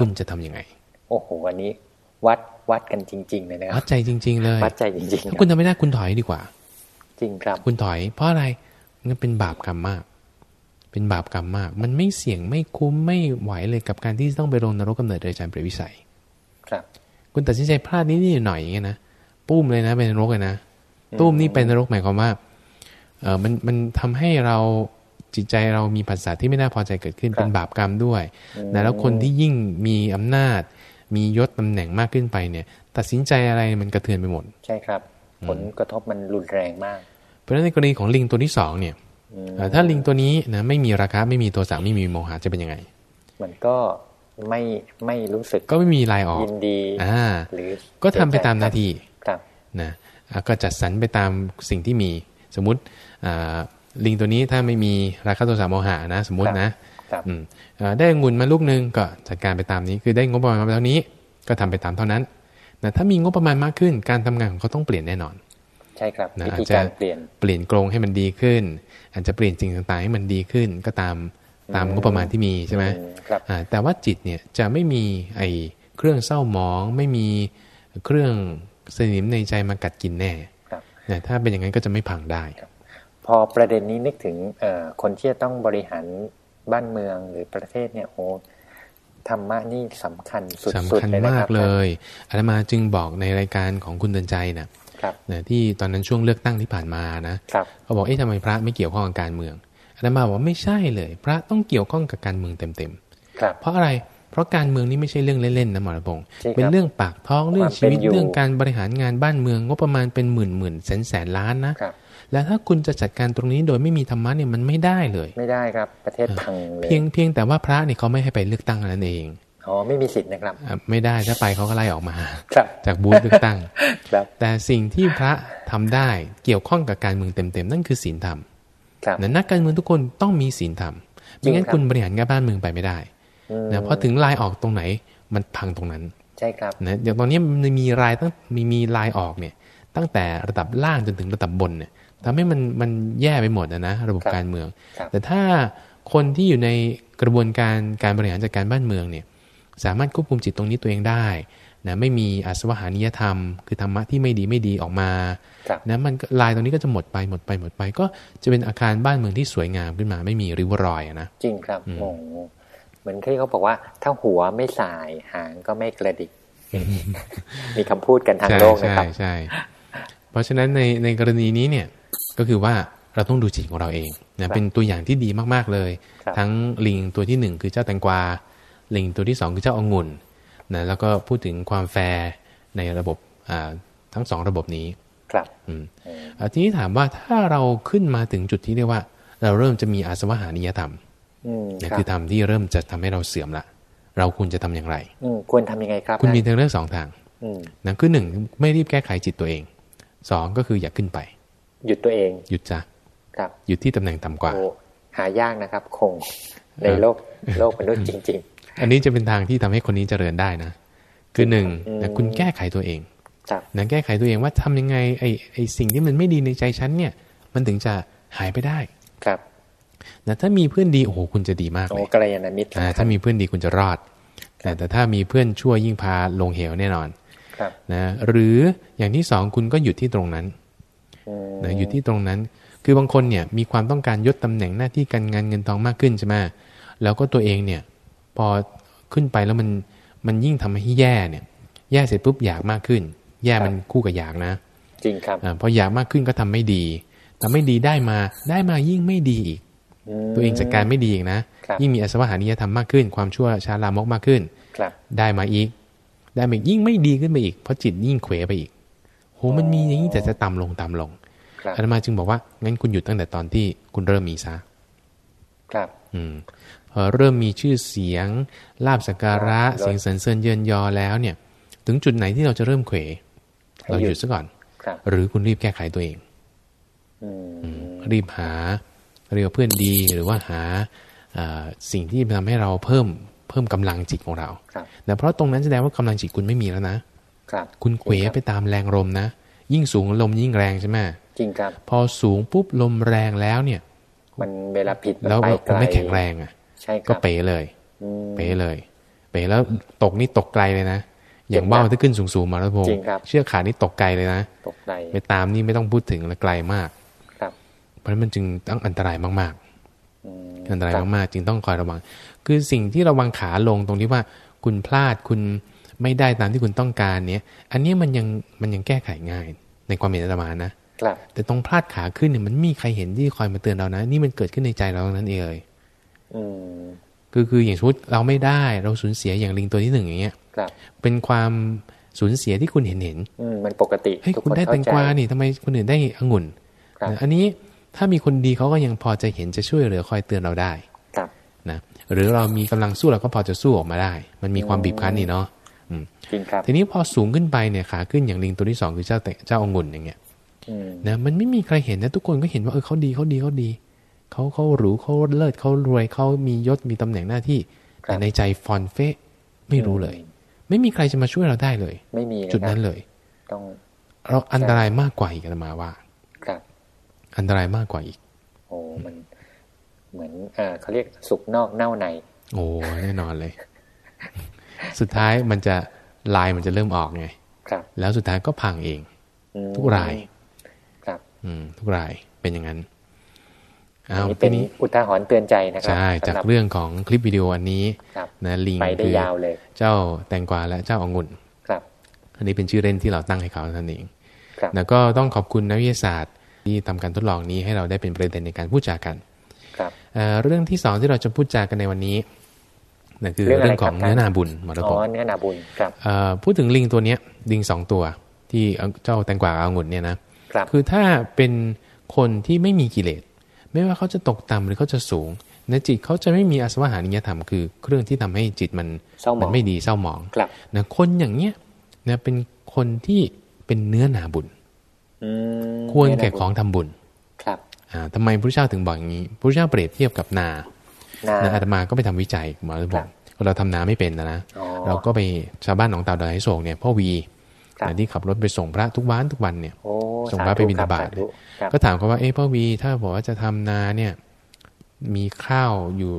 คุณจะทํำยังไง โอ้โหวันนี้ วัดวัดกันจริง ๆ เลยนะครับวัดใจจริง ๆ เลยวัดใจจริงๆถ้าคุณทำไม่ได้คุณถอยดีกว่า จริงครับ คุณถอย เพราะอะไรมันเป็นบาปกรรมมาก เป็นบาปกรรมมาก มันไม่เสี่ยงไม่คุ้มไม่ไหวเลยกับการที่ต้องไปลงนรกกาเนิดโดยอาจารย์เปรวิสัย ครับ คุณตัดสินใจพลาดนิดๆหน่อยอย่างเงี้ยนะปุ้มเลยนะเป็นนรกเลยนะตุ้มนี่เป็นนรกหมายความว่าเออมันมันทำให้เราจิตใจเรามีภาษาที่ไม่น่าพอใจเกิดขึ้นเป็นบาปกรรมด้วยแล้วคนที่ยิ่งมีอำนาจ มียศตำแหน่งมากขึ้นไปเนี่ย ตัดสินใจอะไรมันกระเทือนไปหมด ใช่ครับ ผลกระทบมันรุนแรงมาก เพราะฉะนั้นในกรณีของลิงตัวที่สองเนี่ย ถ้าลิงตัวนี้นะไม่มีราคาไม่มีตัวสังไม่มีโมหะจะเป็นยังไง มันก็ไม่ไม่รู้สึก ก็ไม่มีลายออกยินดีอ่าหรือก็ทำไปตามหน้าที่ครับนะก็จัดสรรไปตามสิ่งที่มี สมมุติลิงตัวนี้ถ้าไม่มีราคาตัวสามโมหะนะ สมมุตินะได้งุนมาลูกนึงก็จัดการไปตามนี้ คือได้งบประมาณมาเท่านี้ ก็ทำไปตามเท่านั้นนะถ้ามีงบประมาณมากขึ้น การทำงานของเขาต้องเปลี่ยนแน่นอนใช่ครับนะอาจจะเปลี่ยนเปลี่ยนกรงให้มันดีขึ้น อาจจะเปลี่ยนสิ่งต่างๆให้มันดีขึ้น ก็ตามตามงบประมาณที่มีใช่ไหมแต่ว่าจิตเนี่ยจะไม่มีไอเครื่องเศร้าหมอง ไม่มีเครื่องสนิมในใจมากัดกินแน่แต่ถ้าเป็นอย่างนั้นก็จะไม่พังได้พอประเด็นนี้นึกถึงคนที่จะต้องบริหารบ้านเมืองหรือประเทศเนี่ยโอ้ธรรมะนี่สำคัญสุดๆสำคัญมากเลยอาตมาจึงบอกในรายการของคุณเดินใจนะ นะที่ตอนนั้นช่วงเลือกตั้งที่ผ่านมานะเขาบอกเอ๊ะทำไมพระไม่เกี่ยวข้องกับการเมืองอาตมาบอกว่าไม่ใช่เลย พระต้องเกี่ยวข้องกับการเมืองเต็มๆเพราะอะไรเพราะการเมืองนี่ไม่ใช่เรื่องเล่นๆนะหมอระพงศ์เป็นเรื่องปากท้องเรื่องชีวิตเรื่องการบริหารงานบ้านเมืองงบประมาณเป็นหมื่นหมื่นแสนแสนล้านนะแล้วถ้าคุณจะจัดการตรงนี้โดยไม่มีธรรมะเนี่ยมันไม่ได้เลย ไม่ได้ครับ ประเทศพังเลยเพียงเพียงแต่ว่าพระเนี่ยเขาไม่ให้ไปเลือกตั้งนั่นเอง อ๋อไม่มีสิทธิ์นะครับ ไม่ได้ถ้าไปเขาก็ไล่ออกมา จากบูธเลือกตั้งแต่สิ่งที่พระทำได้เกี่ยวข้องกับการเมืองเต็มๆนั่นคือศีลธรรมนักการเมืองทุกคนต้องมีศีลธรรมไม่งั้นคุณบริหารงานบ้านเมืองไปไม่ได้นะพอถึงลายออกตรงไหนมันพังตรงนั้นใช่ครับนะอย่างตอนนี้มันมีลายตั้งมีมีลายออกเนี่ย ตั้งแต่ระดับล่างจนถึงระดับบนเนี่ยทำให้มันมันแย่ไปหมดนะนะระบบการเมือง แต่ถ้าคนที่อยู่ในกระบวนการการบริหารจัดการบ้านเมืองเนี่ย สามารถควบคุมจิตตรงนี้ตัวเองได้นะไม่มีอสวหานิยธรรม คือธรรมะที่ไม่ดีไม่ดีออกมานะมันลายตรงนี้ก็จะหมดไปหมดไปหมดไป ก็จะเป็นอาคารบ้านเมืองที่สวยงามขึ้นมาไม่มีริ้วรอยนะจริงครับโอ้เหมือนที่เขาบอกว่า ถ้าหัวไม่สายหางก็ไม่กระดิกมีคำพูดกันทางโลกนะครับใช่ใช่เพราะฉะนั้นในในกรณีนี้เนี่ยก็คือว่าเราต้องดูจิตของเราเองนะเป็นตัวอย่างที่ดีมากๆเลย ทั้งลิงตัวที่หนึ่งคือเจ้าแตงกวา ลิงตัวที่สองคือเจ้าองุ่นนะแล้วก็พูดถึงความแฟร์ในระบบทั้งสองระบบนี้ ครับอืมทีนี้ถามว่าถ้าเราขึ้นมาถึงจุดที่เรียกว่า เราเริ่มจะมีอาสวะหานิยธรรมนี่คือธรรมที่เริ่มจะทำให้เราเสื่อมละ เราควรจะทำอย่างไรควรทำยังไงครับ คุณมีทางเลือกสองทางนะคือหนึ่งไม่รีบแก้ไขจิตตัวเองสองก็คืออย่าขึ้นไป หยุดตัวเอง หยุดจ้ะครับหยุดที่ตำแหน่งต่ำกว่าหายากนะครับ คงในโลกโลกมนุษย์จริงๆ อันนี้จะเป็นทางที่ทำให้คนนี้เจริญได้นะ คือหนึ่งนะคุณแก้ไขตัวเองนะแก้ไขตัวเองว่าทำยังไงไอ้ไอ้สิ่งที่มันไม่ดีในใจฉันเนี่ย มันถึงจะหายไปได้ครับนะถ้ามีเพื่อนดีโอ้โหคุณจะดีมากเลยโอ้กัลยาณมิตรถ้ามีเพื่อนดีคุณจะรอด แต่แต่ถ้ามีเพื่อนชั่วยิ่งพาลงเหวแน่นอนนะหรืออย่างที่สองคุณก็หยุดที่ตรงนั้นนะหยุดที่ตรงนั้น คือบางคนเนี่ยมีความต้องการยศตำแหน่งหน้าที่การงานเงินทองมากขึ้นใช่ไหมแล้วก็ตัวเองเนี่ย พอขึ้นไปแล้วมันมันยิ่งทำให้แย่เนี่ย แย่เสร็จปุ๊บอยากมากขึ้น แย่มันคู่กับอยากนะ จริงครับอพออยากมากขึ้นก็ทำไม่ดีทำไม่ดีได้มาได้มายิ่งไม่ดีอีกตัวเองจัดการไม่ดีอีกนะ ยิ่งมีอสวะหานิยธรรมมากขึ้น ความชั่วชาลามกมากขึ้นได้มาอีก ได้มายิ่งไม่ดีขึ้นไปอีก เพราะจิตยิ่งเขวไปอีกโหมันมีอย่างนี้แต่จะต่ำลงต่ำลงอาตมาจึงบอกว่างั้นคุณหยุดตั้งแต่ตอนที่คุณเริ่มมีซะ ครับ อืมพอเริ่มมีชื่อเสียงลาบสักการะเสียงสรรเสริญเยินยอแล้วเนี่ย ถึงจุดไหนที่เราจะเริ่มเขวเราหยุดซะก่อนหรือคุณรีบแก้ไขตัวเองรีบหาเรียกเพื่อนดีหรือว่าหาสิ่งที่ทำให้เราเพิ่มเพิ่มกำลังจิตของเราแต่เพราะตรงนั้นแสดงว่ากำลังจิตคุณไม่มีแล้วนะคุณเขวไปตามแรงลมนะ ยิ่งสูงลมยิ่งแรงใช่ไหมจริงครับ พอสูงปุ๊บลมแรงแล้วเนี่ย มันเวลาผิดแล้วคุณไม่แข็งแรงอะก็เป๋เลย เป๋เลย เป๋แล้วตกนี่ตกไกลเลยนะอย่างว่าวที่ขึ้นสูงๆมาแล้วพงเชือกขานี่ตกไกลเลยนะตกไกลไปตามนี่ไม่ต้องพูดถึงแล้วไกลมากเพราะฉะนั้นมันจึงต้องอันตรายมากๆอันตรายมากๆจึงต้องคอยระวัง คือสิ่งที่ระวังขาลงตรงที่ว่าคุณพลาดคุณไม่ได้ตามที่คุณต้องการเนี้ยอันนี้มันยังมันยังแก้ไขง่าย ในความเห็นอาตมานะ แต่ตรงพลาดขาขึ้นเนี่ยมันมีใครเห็นที่คอยมาเตือนเรานะ นี่มันเกิดขึ้นในใจเราตรงนั้นเองเลยคือคืออย่างชุดเราไม่ได้เราสูญเสียอย่างลิงตัวที่หนึ่งอย่างเงี้ยเป็นความสูญเสียที่คุณเห็นเห็นมันปกติเฮ้ยคุณได้แตงกวานี่ทำไมคนอื่นได้องุ่นอันนี้ถ้ามีคนดีเขาก็ยังพอจะเห็นจะช่วยเหลือคอยเตือนเราได้นะหรือเรามีกำลังสู้เราก็พอจะสู้ออกมาได้ มันมีความบีบคั้นนี่เนาะทีนี้พอสูงขึ้นไปเนี่ยขาขึ้นอย่างลิงตัวที่สองคือเจ้าเจ้าองุ่นอย่างเงี้ย นะมันไม่มีใครเห็นนะทุกคนก็เห็นว่าเออเขาดีเขาดีเขาดีเขาเขาหรูเขาเลิศเขารวยเขามียศมีตำแหน่งหน้าที่ แต่ในใจฟอนเฟะไม่รู้เลย ไม่มีใครจะมาช่วยเราได้เลย ไม่มีจุดนั้นเลยต้องเราอันตรายมากกว่าอีกมาว่า ครับ อันตรายมากกว่าอีก โอ้มันเหมือนเออเขาเรียกสุกนอกเน่าใน โอ้แน่นอนเลย สุดท้ายมันจะลายมันจะเริ่มออกไงครับ แล้วสุดท้ายก็พังเอง ทุกรายครับอืม ทุกรายเป็นอย่างนั้นอันนี้เป็นอุทาหรณ์เตือนใจนะครับใช่จากเรื่องของคลิปวิดีโออันนี้นะลิงไปได้ยาวเลย เจ้าแตงกวาและเจ้าองุ่นครับ อันนี้เป็นชื่อเล่นที่เราตั้งให้เขาท่านเองแล้วก็ต้องขอบคุณนักวิทยาศาสตร์ที่ทำการทดลองนี้ให้เราได้เป็นประเด็นในการพูดจากันครับเรื่องที่สองที่เราจะพูดจากันในวันนี้นั่นคือเรื่องของเนื้อนาบุญมารพงเนื้อนาบุญครับพูดถึงลิงตัวเนี้ยลิงสองตัวที่เจ้าแตงกวาองุ่นเนี่ยนะ คือถ้าเป็นคนที่ไม่มีกิเลส ไม่ว่าเขาจะตกต่ำหรือเขาจะสูงในจิตเขาจะไม่มีอสวะหานิยธรรมคือเครื่องที่ทำให้จิตมันมันไม่ดีเศร้าหมองนะคนอย่างเนี้ยนะเป็นคนที่เป็นเนื้อหนาบุญควรแก่ของทำบุญ ครับอ่าทำไมพระเจ้าถึงบอกอย่างนี้พระเจ้าเปรียบเทียบกับนานะอาตมาก็ไปทำวิจัยมาเลยบอกเราทำนาไม่เป็นนะนะเราก็ไปชาวบ้านหนองเต่าดอยโศกเนี่ยพ่อวี ที่ขับรถไปส่งพระทุกวันทุกวันเนี่ยส่งพระไปบิณฑบาตก็ถามเขาว่าเอ๊ะพ่อวีถ้าบอกว่าจะทำนาเนี่ย มีข้าวอยู่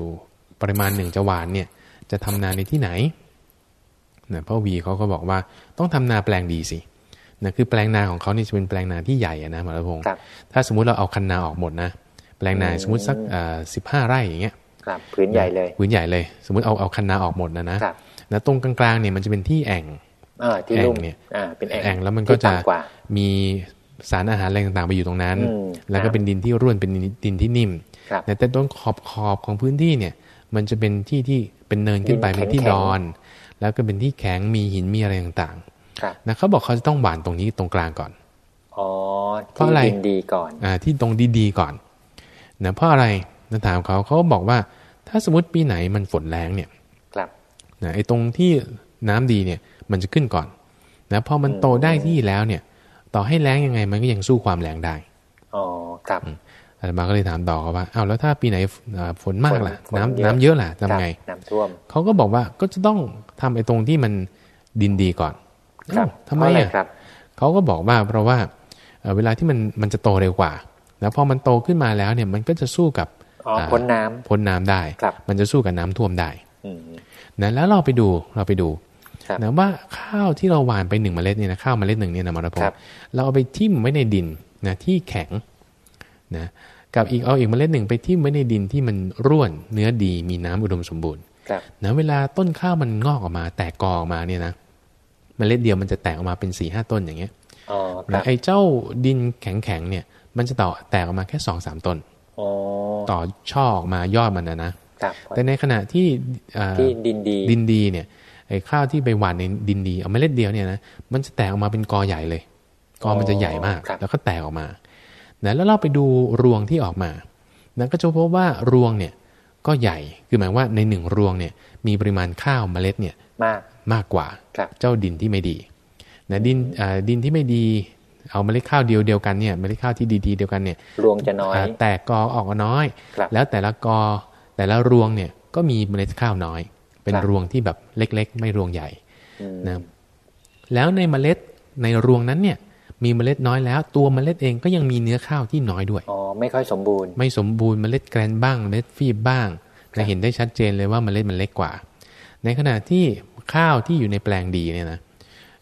ปริมาณหนึ่งจะหวานเนี่ย จะทำนาในที่ไหนเนี่ยพ่อวีเขาก็บอกว่าต้องทำนาแปลงดีสินะคือแปลงนาของเขานี่จะเป็นแปลงนาที่ใหญ่นะหมอรัพงศ์ถ้าสมมุติเราเอาคันนาออกหมดนะแปลงนาสมมติสักสิบห้าไร่อย่างเงี้ยครับพื้นใหญ่เลยพื้นใหญ่เลย สมมติเอาเอาคันนาออกหมดนะนะแล้วตรงกลางๆเนี่ยมันจะเป็นที่แอ่งอ่า ที่แอ่ลุ่งมเนี่ยอ่าเป็นแอ่งแอ่งแล้วมันก็จะที่ต่ำกว่ามีสารอาหารอะไรต่างๆ ไปอยู่ตรงนั้นอืมแล้วก็เป็นดินที่ร่วนเป็นดินที่นิ่มครับแต่ตรงขอบขอบของพื้นที่เนี่ย มันจะเป็นที่ที่เป็นเนินขึ้นไปดินเป็นที่แข็งๆดอน แล้วก็เป็นที่แข็งมีหินมีอะไรต่างครับๆนะเขาบอกเขาจะต้องหว่านตรงนี้ตรงกลางก่อนอ๋อเพราะที่อะไรดินดีก่อนอ่าที่ตรงดีๆก่อนนะเพราะอะไรนะถามเขาเขาก็บอกว่า ถ้าสมมติปีไหนมันฝนแรงเนี่ย ครับนะไอ้ตรงที่น้ำดีเนี่ย มันจะขึ้นก่อนนะพอมันโตได้ที่แล้วเนี่ย ต่อให้แรงยังไงมันก็ยังสู้ความแรงได้อ๋อครับอาตมาก็เลยถามต่อเขาว่าอ้าวแล้วถ้าปีไหนอ่าฝนมากล่ะฝนน้ำเยอะน้ำเยอะล่ะครับทำไงน้ำท่วมเขาก็บอกว่าก็จะต้องทำไอ้ตรงที่มันดินดีก่อนครับอ้าวทำไมเพราะอะไรอะครับเขาก็บอกว่าเพราะว่าเอ่อเวลาที่มันมันจะโตเร็วกว่า แล้วพอมันโตขึ้นมาแล้วเนี่ยมันก็จะสู้กับอ๋ออาพ้นน้ำพ้นน้ำได้ครับมันจะสู้กับน้ำท่วมได้อืมนะแล้วเราไปดูเราไปดูครับ นะว่าข้าวที่เราหว่านไปหนึ่งเมล็ดเนี่ยนะข้าวเมล็ดหนึ่งเนี่ยนะมรพคงรับศ์เราเอาไปทิ่มไว้ในดินนะที่แข็งนะกับอีกเอาอีกเมล็ดหนึ่งไปทิ่มไว้ในดินที่มันร่วนเนื้อดีมีน้ำอุดมสมบูรณ์ครับนะเวลาต้นข้าวมันงอกออกมา แตกกอออกมาเนี่ยนะเมล็ดเดียวมันจะแตกออกมาเป็นสี่ห้าต้นอย่างเงี้ยอ๋อคนะรับไอ้เจ้าดินแข็งๆเนี่ย มันจะต่อแตกออกมาแค่สองสามต้นอ๋อต่อช่อออกมายอดมันนะนะครับแต่ในขณะที่อ่าที่ดินดีดินดีเนี่ยไอ้ข้าวที่ไปหว่านในดินดีเอาเมล็ดเดียวเนี่ยนะมันจะแตกออกมาเป็นกอใหญ่เลย กอมันจะใหญ่มากครับแล้วก็แตกออกมานะแล้วเราไปดูรวงที่ออกมานะก็จะพบว่ารวงเนี่ยก็ใหญ่ คือหมายว่าในหนึ่งรวงเนี่ยมีปริมาณข้าวเมล็ดเนี่ยมากมากกว่าครับเจ้าดินที่ไม่ดีนะดินอ่าดินที่ไม่ดีเอาเมล็ดข้าวเดียวเดียวกันเนี่ยเมล็ดข้าวที่ดีๆเดียวกันเนี่ยรวงจะน้อยอ่าแตกกอออกมาน้อยครับแล้วแต่ละกอแต่ละรวงเนี่ยก็มีเมล็ดข้าวน้อย เป็นครับรวงที่แบบเล็ก ๆ ไม่รวงใหญ่อืมนะแล้วในเมล็ดในรวงนั้นเนี่ย มีเมล็ดน้อยแล้ว ตัวเมล็ดเองก็ยังมีเนื้อข้าวที่น้อยด้วยอ๋อไม่ค่อยสมบูรณ์ ไม่สมบูรณ์เมล็ดแกรนบ้างเมล็ดฟีบบ้างครับนะเห็นได้ชัดเจนเลยว่าเมล็ดมันเล็กกว่า ในขณะที่ข้าวที่อยู่ในแปลงดีเนี่ยนะ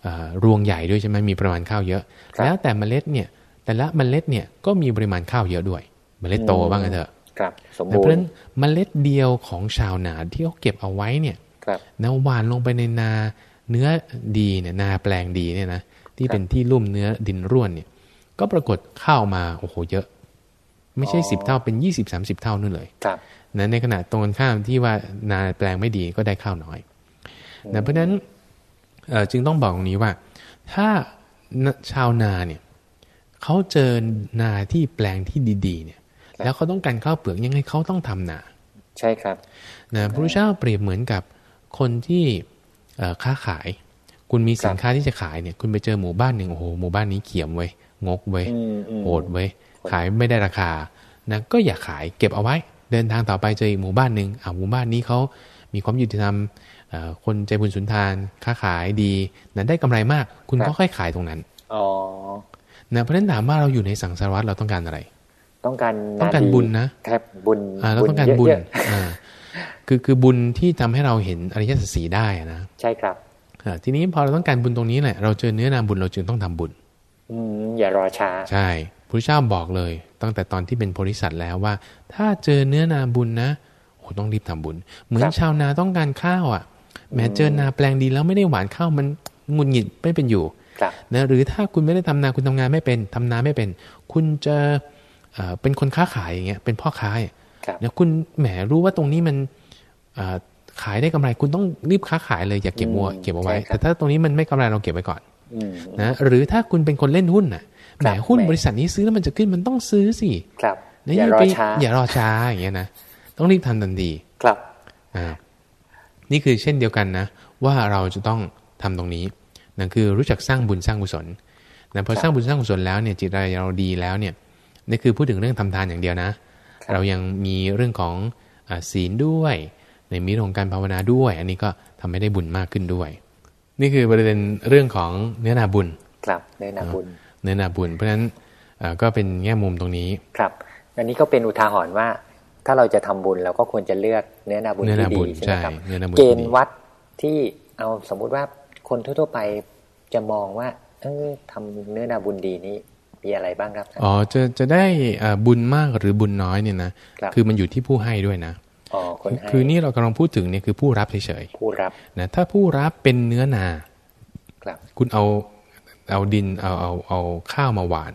เอ่อรวงใหญ่ด้วยใช่ไหมมีปริมาณข้าวเยอะ แล้วแต่เมล็ดเนี่ย แต่ละเมล็ดเนี่ยก็มีปริมาณข้าวเยอะด้วย เมล็ดโตบ้างกันเถอะ ครับสมนะบูเพรราะฉะนั้ณ์นเมล็ดเดียวของชาวนาที่เขาเก็บเอาไว้เนี่ยครับนะหวานลงไปในนาเนื้อดีเนี่ยนาแปลงดีเนี่ยนะที่เป็นที่ลุ่มเนื้อดินร่วนเนี่ย ก็ปรากฏข้าวมาโอ้โหเยอะ ไม่ใช่อ๋อสิบเท่าเป็นยี่สิบสามสิบเท่านู่นเลยครับนะในขณะตรงกันข้ามที่ว่านาแปลงไม่ดีก็ได้ข้าวน้อยนะเพราะฉะนั้นเอ่อจึงต้องบอกตรงนี้ว่า ถ้าชาวนาเนี่ยเขาเจอนาที่แปลงที่ดี ๆ เนี่ย แล้วเขาต้องการข้าวเปลือกยังไงเขาต้องทำนาใช่ครับนะพระพุทธเจ้าเปรียบเหมือนกับคนที่เอ่อค้าขาย คุณมีสินค้าที่จะขายเนี่ย คุณไปเจอหมู่บ้านหนึ่งโอ้โหหมู่บ้านนี้เขียมเว้ยงกเว้ยอืมอืมโหดเว้ยขายไม่ได้ราคานะก็อย่าขายเก็บเอาไว้ เดินทางต่อไปเจออีกหมู่บ้านหนึ่งอ่าหมู่บ้านนี้เขามีความยุติธรรมเอ่อคนใจบุญสุนทานค้าขายดีนะได้กำไรมาก คุณก็ค่อยขายตรงนั้นอ๋อนะเพราะฉะนั้นถามว่าเราอยู่ในสังสารวัตรเราต้องการอะไร ต้องการต้องการดีบุญนะครับบุญอ่าเราต้องการบุญเยอะอ่าคือคือบุญที่ทำให้เราเห็นอริยสัจสีได้อะนะๆใช่ครับอ่าทีนี้พอเราต้องการบุญตรงนี้แหละเราเจอเนื้อนาบุญเราจึงต้องทำบุญ อืมอย่ารอช้า ใช่พระเจ้าบอกเลย ตั้งแต่ตอนที่เป็นโพธิสัตว์แล้วว่า ถ้าเจอเนื้อนาบุญนะโอ้ต้องรีบทำบุญ เหมือนครับชาวนาต้องการข้าวอะ แม้เจอนาแปลงดีแล้วไม่ได้หวานข้าวมันหงุนหงิดไม่เป็นอยู่ครับนะหรือถ้าคุณไม่ได้ทำนาคุณทำงานไม่เป็นทำนาไม่เป็น คุณจะเอ่อ เป็นคนค้าขายอย่างเงี้ยเป็นพ่อค้าเนี่ยครับนะคุณแหมรู้ว่าตรงนี้มันเอ่อขายได้กำไรคุณต้องรีบค้าขายเลยอย่าเก็บมัวอืมเก็บเอาไว้ใช่ครับแต่ถ้าตรงนี้มันไม่กำไรเราเก็บไว้ก่อนอืมนะหรือถ้าคุณเป็นคนเล่นหุ้นน่ะแหมครับหุ้นแหมบริษัทนี้ซื้อแล้วมันจะขึ้นมันต้องซื้อสิครับนะอย่ารอไปช้าอย่ารอช้าอย่างเงี้ยนะต้องรีบทำทันทีครับอ่านี่คือเช่นเดียวกันนะ ว่าเราจะต้องทำตรงนี้นั่นคือรู้จักสร้างบุญสร้างกุศลนะพอครับสร้างบุญสร้างกุศลแล้วเนี่ยจิตใจเราดีแล้วเนี่ย นี่คือพูดถึงเรื่องทำทานอย่างเดียวนะครับเรายังมีเรื่องของอาศีลด้วย ในมีเรื่องของการภาวนาด้วย อันนี้ก็ทำให้ได้บุญมากขึ้นด้วย นี่คือประเด็นเรื่องของเนื้อนาบุญ ครับเนื้อนาบุญ เนื้อนาบุญ เพราะฉะนั้นเอ่อก็เป็นแง่มุมตรงนี้ ครับ อันนี้ก็เป็นอุทาหรณ์ว่า ถ้าเราจะทำบุญเราก็ควรจะเลือกเนื้อนาบุญเนื้อที่นาดีบุญใช่ไหมครับใช่เนื้อนาบุญเกที่ณดีฑ์วัดที่เอาสมมุติว่าคนทั่วๆไปจะมองว่าเออทำเนื้อนาบุญดีนี้ มีอะไรบ้างครับอ๋อจะจะได้เอ่อบุญมากหรือบุญน้อยเนี่ยนะครับอมันอยู่ที่ผู้ให้ด้วยนะอ๋อคนให้คือนี่เรากำลังพูดถึงเนี่ยคือผู้รับเฉยผู้รับๆนะถ้าผู้รับเป็นเนื้อนาครับคุณเอาเอาดินเอาเอาเอาข้าวมาหวาน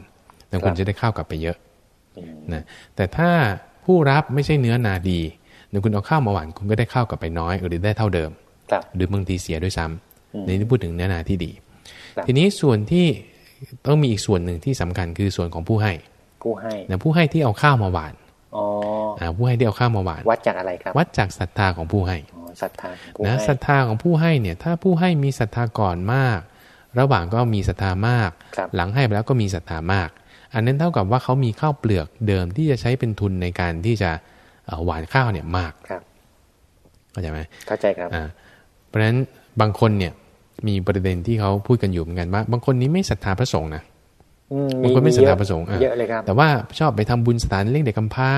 แต่คุณครับจะได้ข้าวกลับไปเยอะอืมนะแต่ถ้าผู้รับไม่ใช่เนื้อนาดีเดี๋ยวคุณเอาข้าวมาหวานคุณก็ได้ข้าวกลับไปน้อย หรือได้เท่าเดิมครับหรือบางทีเสียด้วยซ้ำอืมในนี้พูดถึงเนื้อนาที่ดีครับทีนี้ส่วนที่ ต้องมีอีกส่วนหนึ่งที่สำคัญคือส่วนของผู้ให้ ผู้ให้นะผู้ให้ที่เอาข้าวมาหวานอ๋ออ่าผู้ให้ที่เอาข้าวมาหวาน วัดจากอะไรครับ วัดจากศรัทธาของผู้ให้อ๋อศรัทธาของผู้นะให้ศรัทธาของผู้ให้เนี่ย ถ้าผู้ให้มีศรัทธาก่อนมาก ระหว่างก็มีศรัทธามากครับหลังให้ไปแล้วก็มีศรัทธามาก อันนั้นเท่ากับว่าเขามีข้าวเปลือกเดิมที่จะใช้เป็นทุนในการที่จะเอ่อหวานข้าวเนี่ยมากครับเข้าใจไหมเข้าใจครับอ่าเพราะฉะนั้นบางคนเนี่ย มีประเด็นที่เขาพูดกันอยู่เหมือนกันว่าบางคนนี้ไม่ศรัทธาพระสงฆ์นะอืมบางคนไม่ศรัทธาเยอะพระสงฆ์อะเยอะเลยครับแต่ว่าชอบไปทำบุญสถานเลี้ยงเด็กกำพร้า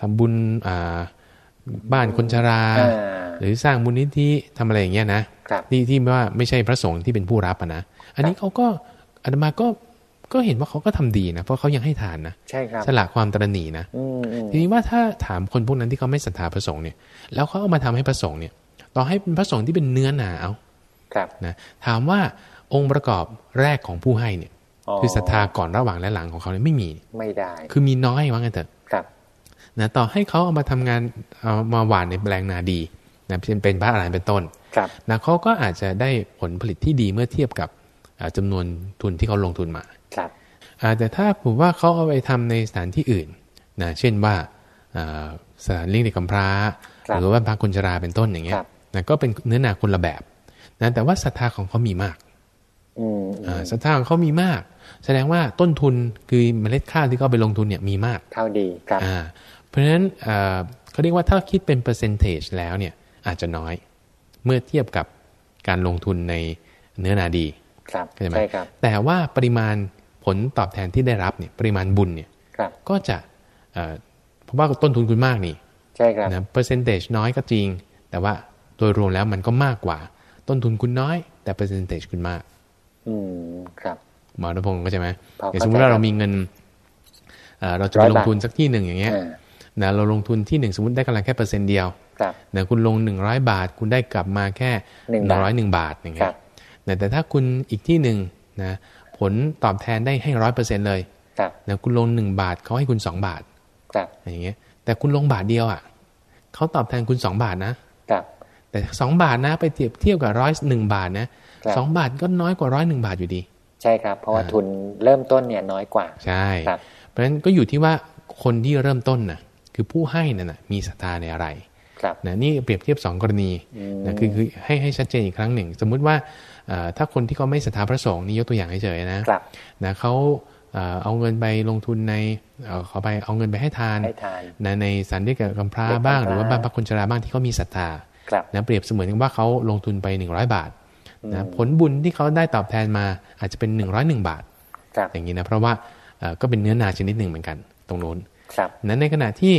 ทำบุญอ่าบ้านคนชราอ่าหรือสร้างมูลนิธิทำอะไรอย่างเงี้ยนะครับที่ที่ว่าไม่ใช่พระสงฆ์ที่เป็นผู้รับอะนะอันนี้เขาก็อาตมาก็ก็เห็นว่าเขาก็ทำดีนะเพราะเขายังให้ทานนะใช่ครับสละความตระหนี่นะอืมอืมทีนี้ว่าถ้าถามคนพวกนั้นที่เขาไม่ศรัทธาพระสงฆ์เนี่ย แล้วเขาเอามาทำให้พระสงฆ์เนี่ย ต่อให้เป็นพระสงฆ์ที่เป็นเนื้อหนาเอา ครับนะถามว่าองค์ประกอบแรกของผู้ให้เนี่ย คือศรัทธาก่อนระหว่างและหลังของเขาเนี่ยไม่มี ไม่ได้ คือมีน้อยว่างั้นเถอะครับนะต่อให้เขาเอามาทำงานเอามาหว่านในแปลงนาดีนะเป็นเป็นพระอรหันต์เป็นต้นครับนะเขาก็อาจจะได้ผลผลิตที่ดีเมื่อเทียบกับอ่าจำนวนทุนที่เขาลงทุนมาครับอ่าแต่ถ้าผมว่าเขาเอาไปทำในสถานที่อื่นนะเช่นว่าอ่าสถานเลี้ยงเด็กกำพร้าครับหรือว่าพักคนชราเป็นต้นอย่างเงี้ยครับนะก็เป็นเนื้อนาคนละแบบ นะแต่ว่าศรัทธาของเขามีมากอืมอือ่ามศรัทธาของเขามีมาก แสดงว่าต้นทุนคือเมล็ดข้าวที่เขาเอาไปลงทุนเนี่ยมีมาก เท่าดีครับอ่าเพราะฉะนั้นเอ่อเขาเรียกว่าถ้าคิดเป็นเปอร์เซนเทจแล้วเนี่ยอาจจะน้อย เมื่อเทียบกับการลงทุนในเนื้อนาดีครับเข้าใจไหมใช่ครับ แต่ว่าปริมาณผลตอบแทนที่ได้รับเนี่ยปริมาณบุญเนี่ยครับก็จะเอ่อเพราะว่าต้นทุนคุณมากนี่ใช่ครับนะเปอร์เซนเทจน้อยก็จริง แต่ว่าโดยรวมแล้วมันก็มากกว่า ต้นทุนคุณน้อย แต่เปอร์เซนเทจคุณมาก อืมครับหมอณพงศ์ก็ใช่ไหมพออย่างเข้าสมมติว่าใจเรามีเงินเอ่อเราจะร้ไปอยลงบาททุนสักที่หนึ่งอย่างเงี้ยอ่านะเราลงทุนที่หนึ่งสมมติได้กำไรแค่เปอร์เซ็นต์เดียวครับนะคุณลงหนึ่งร้อยบาท คุณได้กลับมาแค่หนึ่งหบาทร้อยหนึ่งบาทอย่างคเงี้รัยบนะแต่ถ้าคุณอีกที่หนึ่งนะผลตอบแทนได้ให้ร้อยเปอร์เซ็นต์เลยครับนะคุณลงหนึ่งบาทเขาให้คุณสองบาทครับอย่างเงี้ยแต่คุณลงบาทเดียวอะเขาตอบแทนคุณสองบาทนะครับ แต่สองบาทนะไปเทียบเทียบกับร้อยหนึ่งบาทนะครับสองบาทก็น้อยกว่าร้อยหนึ่งบาทอยู่ดี ใช่ครับ เพราะว่าอ่าทุนเริ่มต้นเนี่ยน้อยกว่า ใช่ครับเพราะฉะนั้นก็อยู่ที่ว่าคนที่เริ่มต้นน่ะคือผู้ให้นั่นน่ะมีศรัทธาในอะไรครับนะนี่เปรียบเทียบสองกรณีอืมนะคือคือให้ให้ชัดเจนอีกครั้งหนึ่ง สมมุติว่าเอ่อถ้าคนที่เขาไม่ศรัทธาพระสงฆ์นี่ยกตัวอย่างเฉยๆนะครับนะเขาเอ่อเอาเงินไปลงทุนในเอ่อเขาไปเอาเงินไปให้ทานให้ทานนะในสันเด็กกับกำพร้าเด็กกำพร้าบ้าง หรือว่าบ้านพักคนชราบ้างที่เขามีศรัทธาครับ นะเปรียบเสมือนกับว่าเขาลงทุนไป 100 บาทอืนะมผลบุญที่เขาได้ตอบแทนมาอาจจะเป็น 101 บาทครับอย่างนี้นะเพราะว่าเอ่อก็เป็นเนื้อนาชนิดหนึ่งเหมือนกัน ตรงนู้นครับนั้นในขณะที่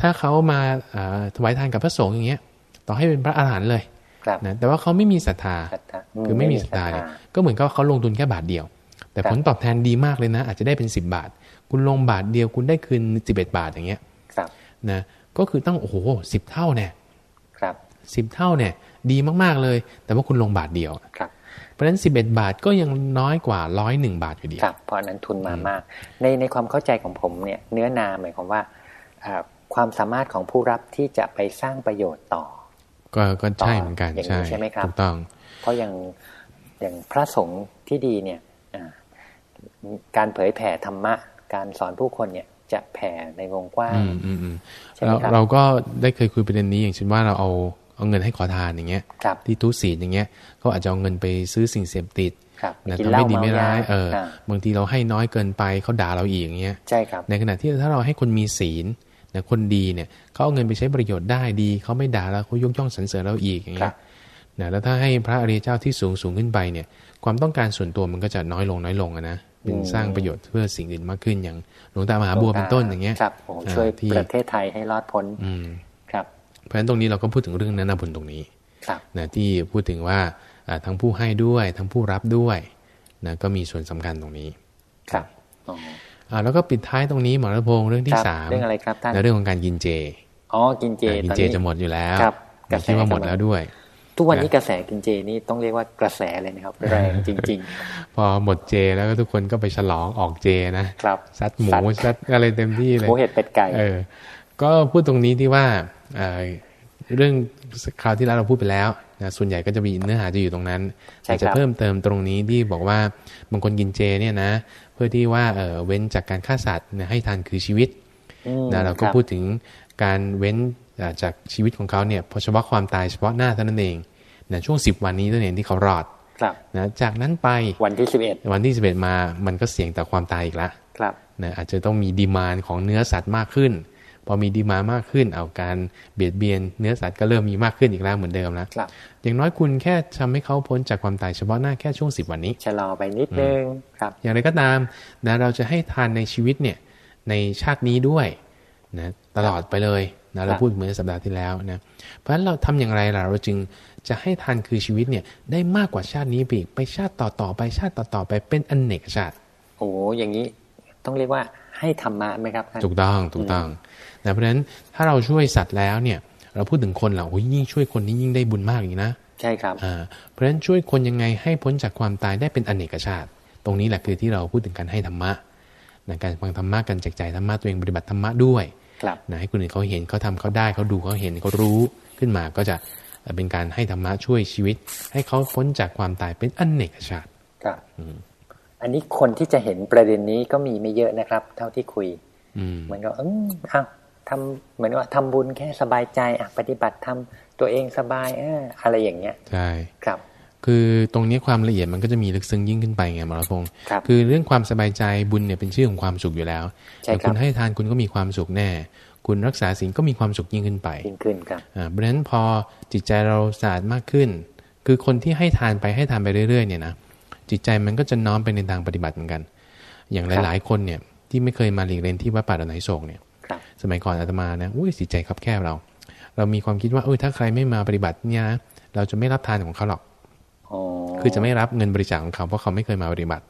ถ้าเขามาเอ่อถวายทานกับพระสงฆ์อย่างเงี้ยต่อให้เป็นพระอาหารหันต์เลยครับนะแต่ว่าเขาไม่มีศรัทธาศรัทธาคือไม่มีศรัทธาเนี่ยก็เหมือนกับเขาลงทุนแค่บาทเดียว แต่ครับผลตอบแทนดีมากเลยนะ อาจจะได้เป็น 10 บาท คุณลงบาทเดียวคุณได้คืน11 บาทอย่างเงี้ยครับนะก็คือตั้งโอ้โหสิบเท่าเนี่ยครับ สิบเท่าเนี่ยดีมากๆเลย แต่ว่าคุณลงบาทเดียวครับเพราะฉะนั้น 11 บาทก็ยังน้อยกว่าร้อยหนึ่งบาทอยู่ดีครับเพราะอันนั้นทุนมามาก ในในความเข้าใจของผมเนี่ยเนื้อนาหมายความว่าอ่าความสามารถของผู้รับที่จะไปสร้างประโยชน์ต่อ ก็ก็ใช่เหมือนกันอย่างนี้ใช่ไหมครับถูกต้อง เพราะอย่างอย่างพระสงฆ์ที่ดีเนี่ยอ่าการเผยแผ่ธรรมะ การสอนผู้คนเนี่ยจะแผ่ในวงกว้างอืมอืมอืมใช่ไหมเราครับเราก็ได้เคยคุยประเด็นนี้อย่างเช่นว่าเราเอา เอาเงินให้ขอทานอย่างเงี้ยครับที่ทุศีลอย่างเงี้ยเขาอาจจะเอาเงินไปซื้อสิ่งเสพติดครับนะกินทำเหล้าไม่ดีไม่ร้ายเมายาเอออ่าบางทีเราให้น้อยเกินไปเขาด่าเราอีกอย่างเงี้ยใช่ครับในขณะที่ถ้าเราให้คนมีศีลนะคนดีเนี่ยเขาเอาเงินไปใช้ประโยชน์ได้ดีเขาไม่ด่าเราเขายกย่องสรรเสริญเราอีกอย่างคเงี้รัยบนะแล้วถ้าให้พระอริยเจ้าที่สูงสูงขึ้นไปเนี่ย ความต้องการส่วนตัวมันก็จะน้อยลงน้อยลงอะนะเป็นสร้างประโยชน์เพื่อสิ่งอื่นมากขึ้นอย่างหลวงตามหาบัวเป็นต้นอย่างเงี้ยครับโอ้โหอ่าช่วยที่ประเทศไทยให้รอดพ้นอืมครับ เพราะฉะนั้นตรงนี้เราก็พูดถึงเรื่องนั้นนะผลตรงนี้ครับนะที่พูดถึงว่าอ่าทั้งผู้ให้ด้วยทั้งผู้รับด้วยนะก็มีส่วนสำคัญตรงนี้ ครับอ๋ออ่าแล้วก็ปิดท้ายตรงนี้หมอรัตพงศ์เรื่องที่ครับสามเรื่องอะไรครับท่านนะเรื่องของการกินเจอ๋อกินเจอ่ากินตอนเจนี้จะหมดอยู่แล้วครับไม่คิดว่าหมดแล้วด้วย ทุกวันนี้กระแสกินเจนี่ต้องเรียกว่ากระแสเลยนะครับแรงจริงพอหมดเจแล้วก็ทุกคนก็ไปฉลองออกเจนะๆครับซัดหมูซัดอะไรเต็มที่เลยหมูเห็ดเป็ดไก่เออ ก็พูดตรงนี้ที่ว่าเอ่อเรื่องคราวที่แล้วเราพูดไปแล้วนะส่วนใหญ่ก็จะมีเนื้อหาจะอยู่ตรงนั้นใช่ครับแต่จะเพิ่มเติมตรงนี้ที่บอกว่าบางคนกินเจเนี่ยนะ เพื่อที่ว่าเออเว้นจากการฆ่าสัตว์นะให้ทานคือชีวิตอืมนะเราก็คบพูดถึงการเว้นอ่าจากชีวิตของเขาเนี่ยเฉพาะความตายเฉพาะหน้าเท่านั้นเองนะช่วง 10 วันนี้เท่านั้นเองที่เขารอดครับนะจากนั้นไปวันที่สิบเอ็ดวันที่ 11 มามันก็เสี่ยงต่อความตายอีกละครับนะอาจจะต้องมีดีมานของเนื้อสัตว์มากขึ้นพ อมีดีมานมากขึ้น เอาการเบียดเบียนเนื้อสัตว์ก็เริ่มมีมากขึ้นอีกแล้วเหมือนเดิมแล้วครับอย่างน้อยคุณแค่ทำให้เขาพ้นจากความตายเฉพาะหน้าแค่ช่วง10วันนี้ชะลอไปนิดนึงครับอย่างไรก็ตามนะเราจะให้ทานในชีวิตเนี่ยในชาตินี้ด้วยนะตลอดไปเลยนะเราพูดเหมือนสัปดาห์ที่แล้วนะเพราะฉะนั้นเราทำอย่างไรล่ะเราจึงจะให้ทานคือชีวิตเนี่ยได้มากกว่าชาตินี้ไปอีกไปชาติต่อๆไปชาติต่อๆไปเป็นอนเนกชาติ โอ้อย่างนี้ต้องเรียกว่าให้ธรรมะไหมครับท่านถูกต้องถูกต้อง นะเพราะฉะนั้นถ้าเราช่วยสัตว์แล้วเนี่ย เราพูดถึงคนเราโอ้ยยิ่งช่วยคนนี่ยิ่งได้บุญมากอีกนะใช่ครับอ่าเพราะฉะนั้นช่วยคนยังไงให้พ้นจากความตายได้เป็นอนเนกชาติ ตรงนี้แหละคือที่เราพูดถึงการให้ธรรมะนะการฟังธรรมะการแจกจ่ายธรรมะตัวเองปฏิบัติธรรมะด้วยครับนะให้คนอื่นเขาเห็นเขาทำเขาได้เขาดูเขาเห็นเขารู้ขึ้นมาก็จะเป็นการให้ธรรมะช่วยชีวิต ให้เขาพ้นจากความตายเป็นอนเนกชาติครับอันนี้คนที่จะเห็นประเด็นนี้ก็มีไม่เยอะนะครับ เท่าที่คุยอืมเหมือนกับอืมอ้าว ทำเหมือนว่าทำบุญแค่สบายใจอะปฏิบัติทำตัวเองสบายเอออะไรอย่างเงี้ยใช่ครับ คือตรงนี้ความละเอียดมันก็จะมีลึกซึ้งยิ่งขึ้นไปไงหมอรพงศ์ครับคือเรื่องความสบายใจบุญเนี่ยเป็นชื่อของความสุขอยู่แล้วใช่แต่ครับคุณให้ทานคุณก็มีความสุขแน่ คุณรักษาศีลก็มีความสุขยิ่งขึ้นไปยิ่งขึ้นครับอ่าเพราะฉะนั้นพอจิตใจเราสะอาดมากขึ้น คือคนที่ให้ทานไปให้ทานไปเรื่อยๆเนี่ยนะจิตใจมันก็จะน้อมไปในทางปฏิบัติเหมือนกัน อย่างครับหลาย ๆ คนเนี่ยที่ไม่เคยมาหลีกเล่นที่วัดป่าดอนไหนโศกเนี่ยครับ สมัยก่อนอาตมานะอุ้ยจิตใจคับแคบเรา เรามีความคิดว่าเออถ้าใครไม่มาปฏิบัติเนี่ยนะเราจะไม่รับทานของเขาหรอกอ๋อคือจะไม่รับเงินบริจาคของเขาเพราะเขาไม่เคยมาปฏิบัติ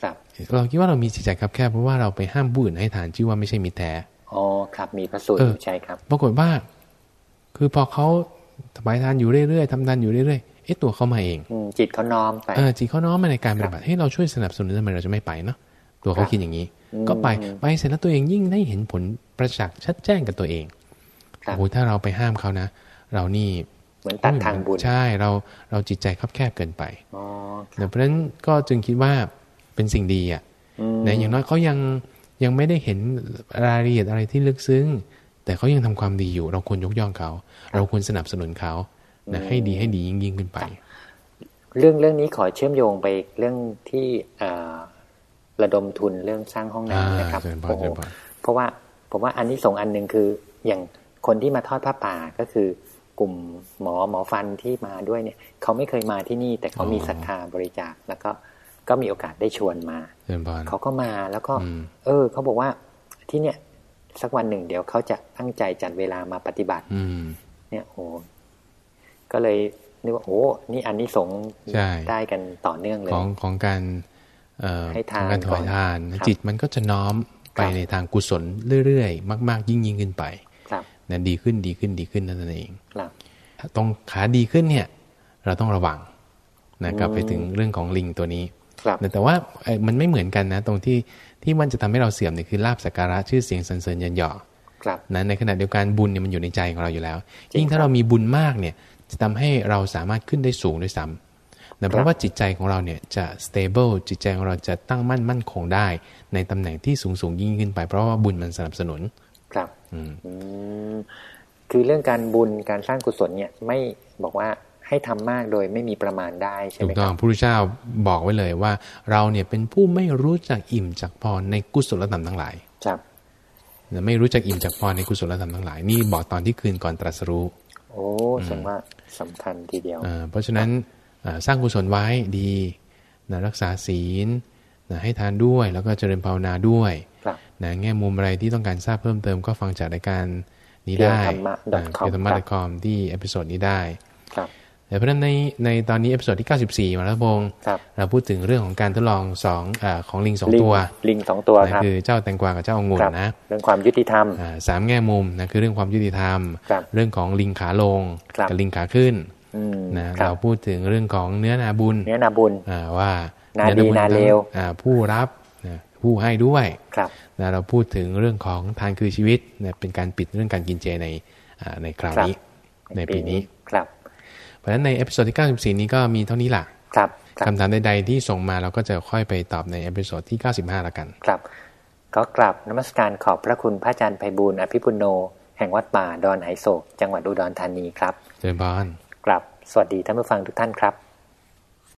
ครับ เราคิดว่าเรามีจิตใจคับแคบเพราะว่าเราไปห้ามผู้อื่นให้ทานชื่อว่าไม่ใช่มิตรแท้อ๋อครับ มีพระสูตรเออใช่ครับ ปรากฏว่า คือพอเขาถวายทานอยู่เรื่อยๆทำทานอยู่เรื่อยๆเอ๊ะตัวเขามาเองอืมจิตเขาน้อมไปเออจิตเขาน้อมมาในการปฏิบัติให้เราช่วยสนับสนุนทำไมเราจะไม่ไปเนาะตัวเขาคิดอย่างนี้อืมก็ไปไปเสร็จแล้วตัวเองยิ่งได้เห็นผล ประจักษ์ชัดแจ้งกับตัวเองครับโอ้ยถ้าเราไปห้ามเขานะ เรานี่เหมือนตัดทางบุญใช่เราเราจิตใจคับแคบเกินไปอ๋อนะเพราะฉะนั้นก็จึงคิดว่าเป็นสิ่งดีอะอืมนะอย่างน้อยเขายังยังไม่ได้เห็นรายละเอียดอะไรที่ลึกซึ้ง แต่เขายังทำความดีอยู่ เราควรยกย่องเขา เราควรสนับสนุนเขานะให้ดีให้ดียิ่งยิ่งขึ้นไป เรื่องเรื่องนี้ขอเชื่อมโยงไปเรื่องที่เอ่อระดมทุนเรื่องสร้างห้องอ่าน้ำนะครับเจริญพรโอ้โหเจริญพรเพราะว่า ผมว่าอันนี้ส่งส์อันหนึ่งคืออย่างคนที่มาทอดผ้าป่าก็คือกลุ่มหมอหมอฟันที่มาด้วยเนี่ย เขาไม่เคยมาที่นี่ แต่เขามีศรัทธาบริจาคแล้วก็ก็มีโอกาสได้ชวนมาเจริญพรเขาก็มาแล้วก็อืมเออ เขาบอกว่าที่เนี่ย สักวันหนึ่งเดี๋ยวเขาจะตั้งใจจัดเวลามาปฏิบัติอืมเนี่ยโอ้ก็เลยนึกว่าโอ้นี่อันนี้สงส์ใช่ได้กันต่อเนื่องเลย ของของการเอ่อให้ทานของการถวายทานก่อนครับจิตมันก็จะน้อม ไปครับในทางกุศลเรื่อยๆ มาก ๆ ยิ่งยิ่งขึ้นไปครับนะดีขึ้นดีขึ้นดีขึ้นนั่นเองครับตรงขาดีขึ้นเนี่ย เราต้องระวังนะกลับไปอืมถึงเรื่องของลิงตัวนี้ครับแต่แต่ว่าเอ่อมันไม่เหมือนกันนะ ตรงที่ที่มันจะทำให้เราเสื่อมเนี่ยคือลาบสักการะชื่อเสียงสรรเสริญยันยอครับนะในขณะเดียวกันบุญเนี่ยมันอยู่ในใจของเราอยู่แล้วจริงยิ่งถ้าครับเรามีบุญมากเนี่ย จะทำให้เราสามารถขึ้นได้สูงด้วยซ้ำ นะเพครัราะบว่าจิตใจของเราเนี่ยจะ stable จิตใจของเราจะตั้งมั่นมั่นคงได้ ในตำแหน่งที่สูงสูงยิ่งขึ้นไป เพราะว่าบุญมันสนับสนุน ครับ อืมอืมคือเรื่องการบุญการสร้างกุศลเนี่ยไม่บอกว่าให้ทำมากโดยไม่มีประมาณได้ใช่ถูไหมกคต้อรังบพระพุทธเจ้าบอกไว้เลยว่า เราเนี่ยเป็นผู้ไม่รู้จักอิ่มจากพรในกุศลธรรมทั้งหลาย ครับนะไม่รู้จักอิ่มจักพอในกุศลธรรมทั้งหลายนี่บอกตอนที่คืนก่อนตรัสรู้ โอ้แสดงว่าสำคัญทีเดียวอ่าเพราะฉะนั้นอ่า สร้างกุศลไว้ดีนะรักษาศีลนะให้ทานด้วยแล้วก็เจริญภาวนาด้วยครับนะแง่มุมอะไรที่ต้องการทราบเพิ่มเติมก็ฟังจากรายการนี้ได้เพียงธรรมะอ่า .com เพียงธรรมะ .com ที่เอพิโซดนี้ได้ครับแต่เพราะฉะนั้นในในตอนนี้ episode ที่ 94 หมอรัตพงศ์ครับเราพูดถึงเรื่องของการทดลองสองอาของลิงสองลิงตัวลิงสองตัวนะครับคือเจ้าแตงกวากับเจ้าองุ่นครับนะเรื่องความยุติธรรมอ่าสามแง่มุมนะคือเรื่องความยุติธรรมครับเรื่องของลิงขาลงครับกับลิงขาขึ้นอืม นะครับเราพูดถึงเรื่องของเนื้อนาบุญ เนื้อนาบุญอ่าว่านาเนื้อดีบุญนาเลวอ่าผู้รับนะผู้ให้ด้วยครับนะเราพูดถึงเรื่องของทานคือชีวิตนะเป็นการปิดเรื่องการกินเจในอ่าในคราวนี้ ในปีนี้ครับ เพราะฉะนั้นใน episode ที่ 94 นี้ก็มีเท่านี้ล่ะครับครับคำถามใดๆที่ส่งมาเราก็จะค่อยไปตอบใน episode ที่ 95 ละกัน ครับ ก็กราบนมัสการขอบพระคุณพระอาจารย์ไพบูลย์อภิปุญโญ แห่งวัดป่าดอนหายโศก จังหวัดอุดรธานีครับเจริญพร กราบสวัสดีท่านผู้ฟังทุกท่านครับ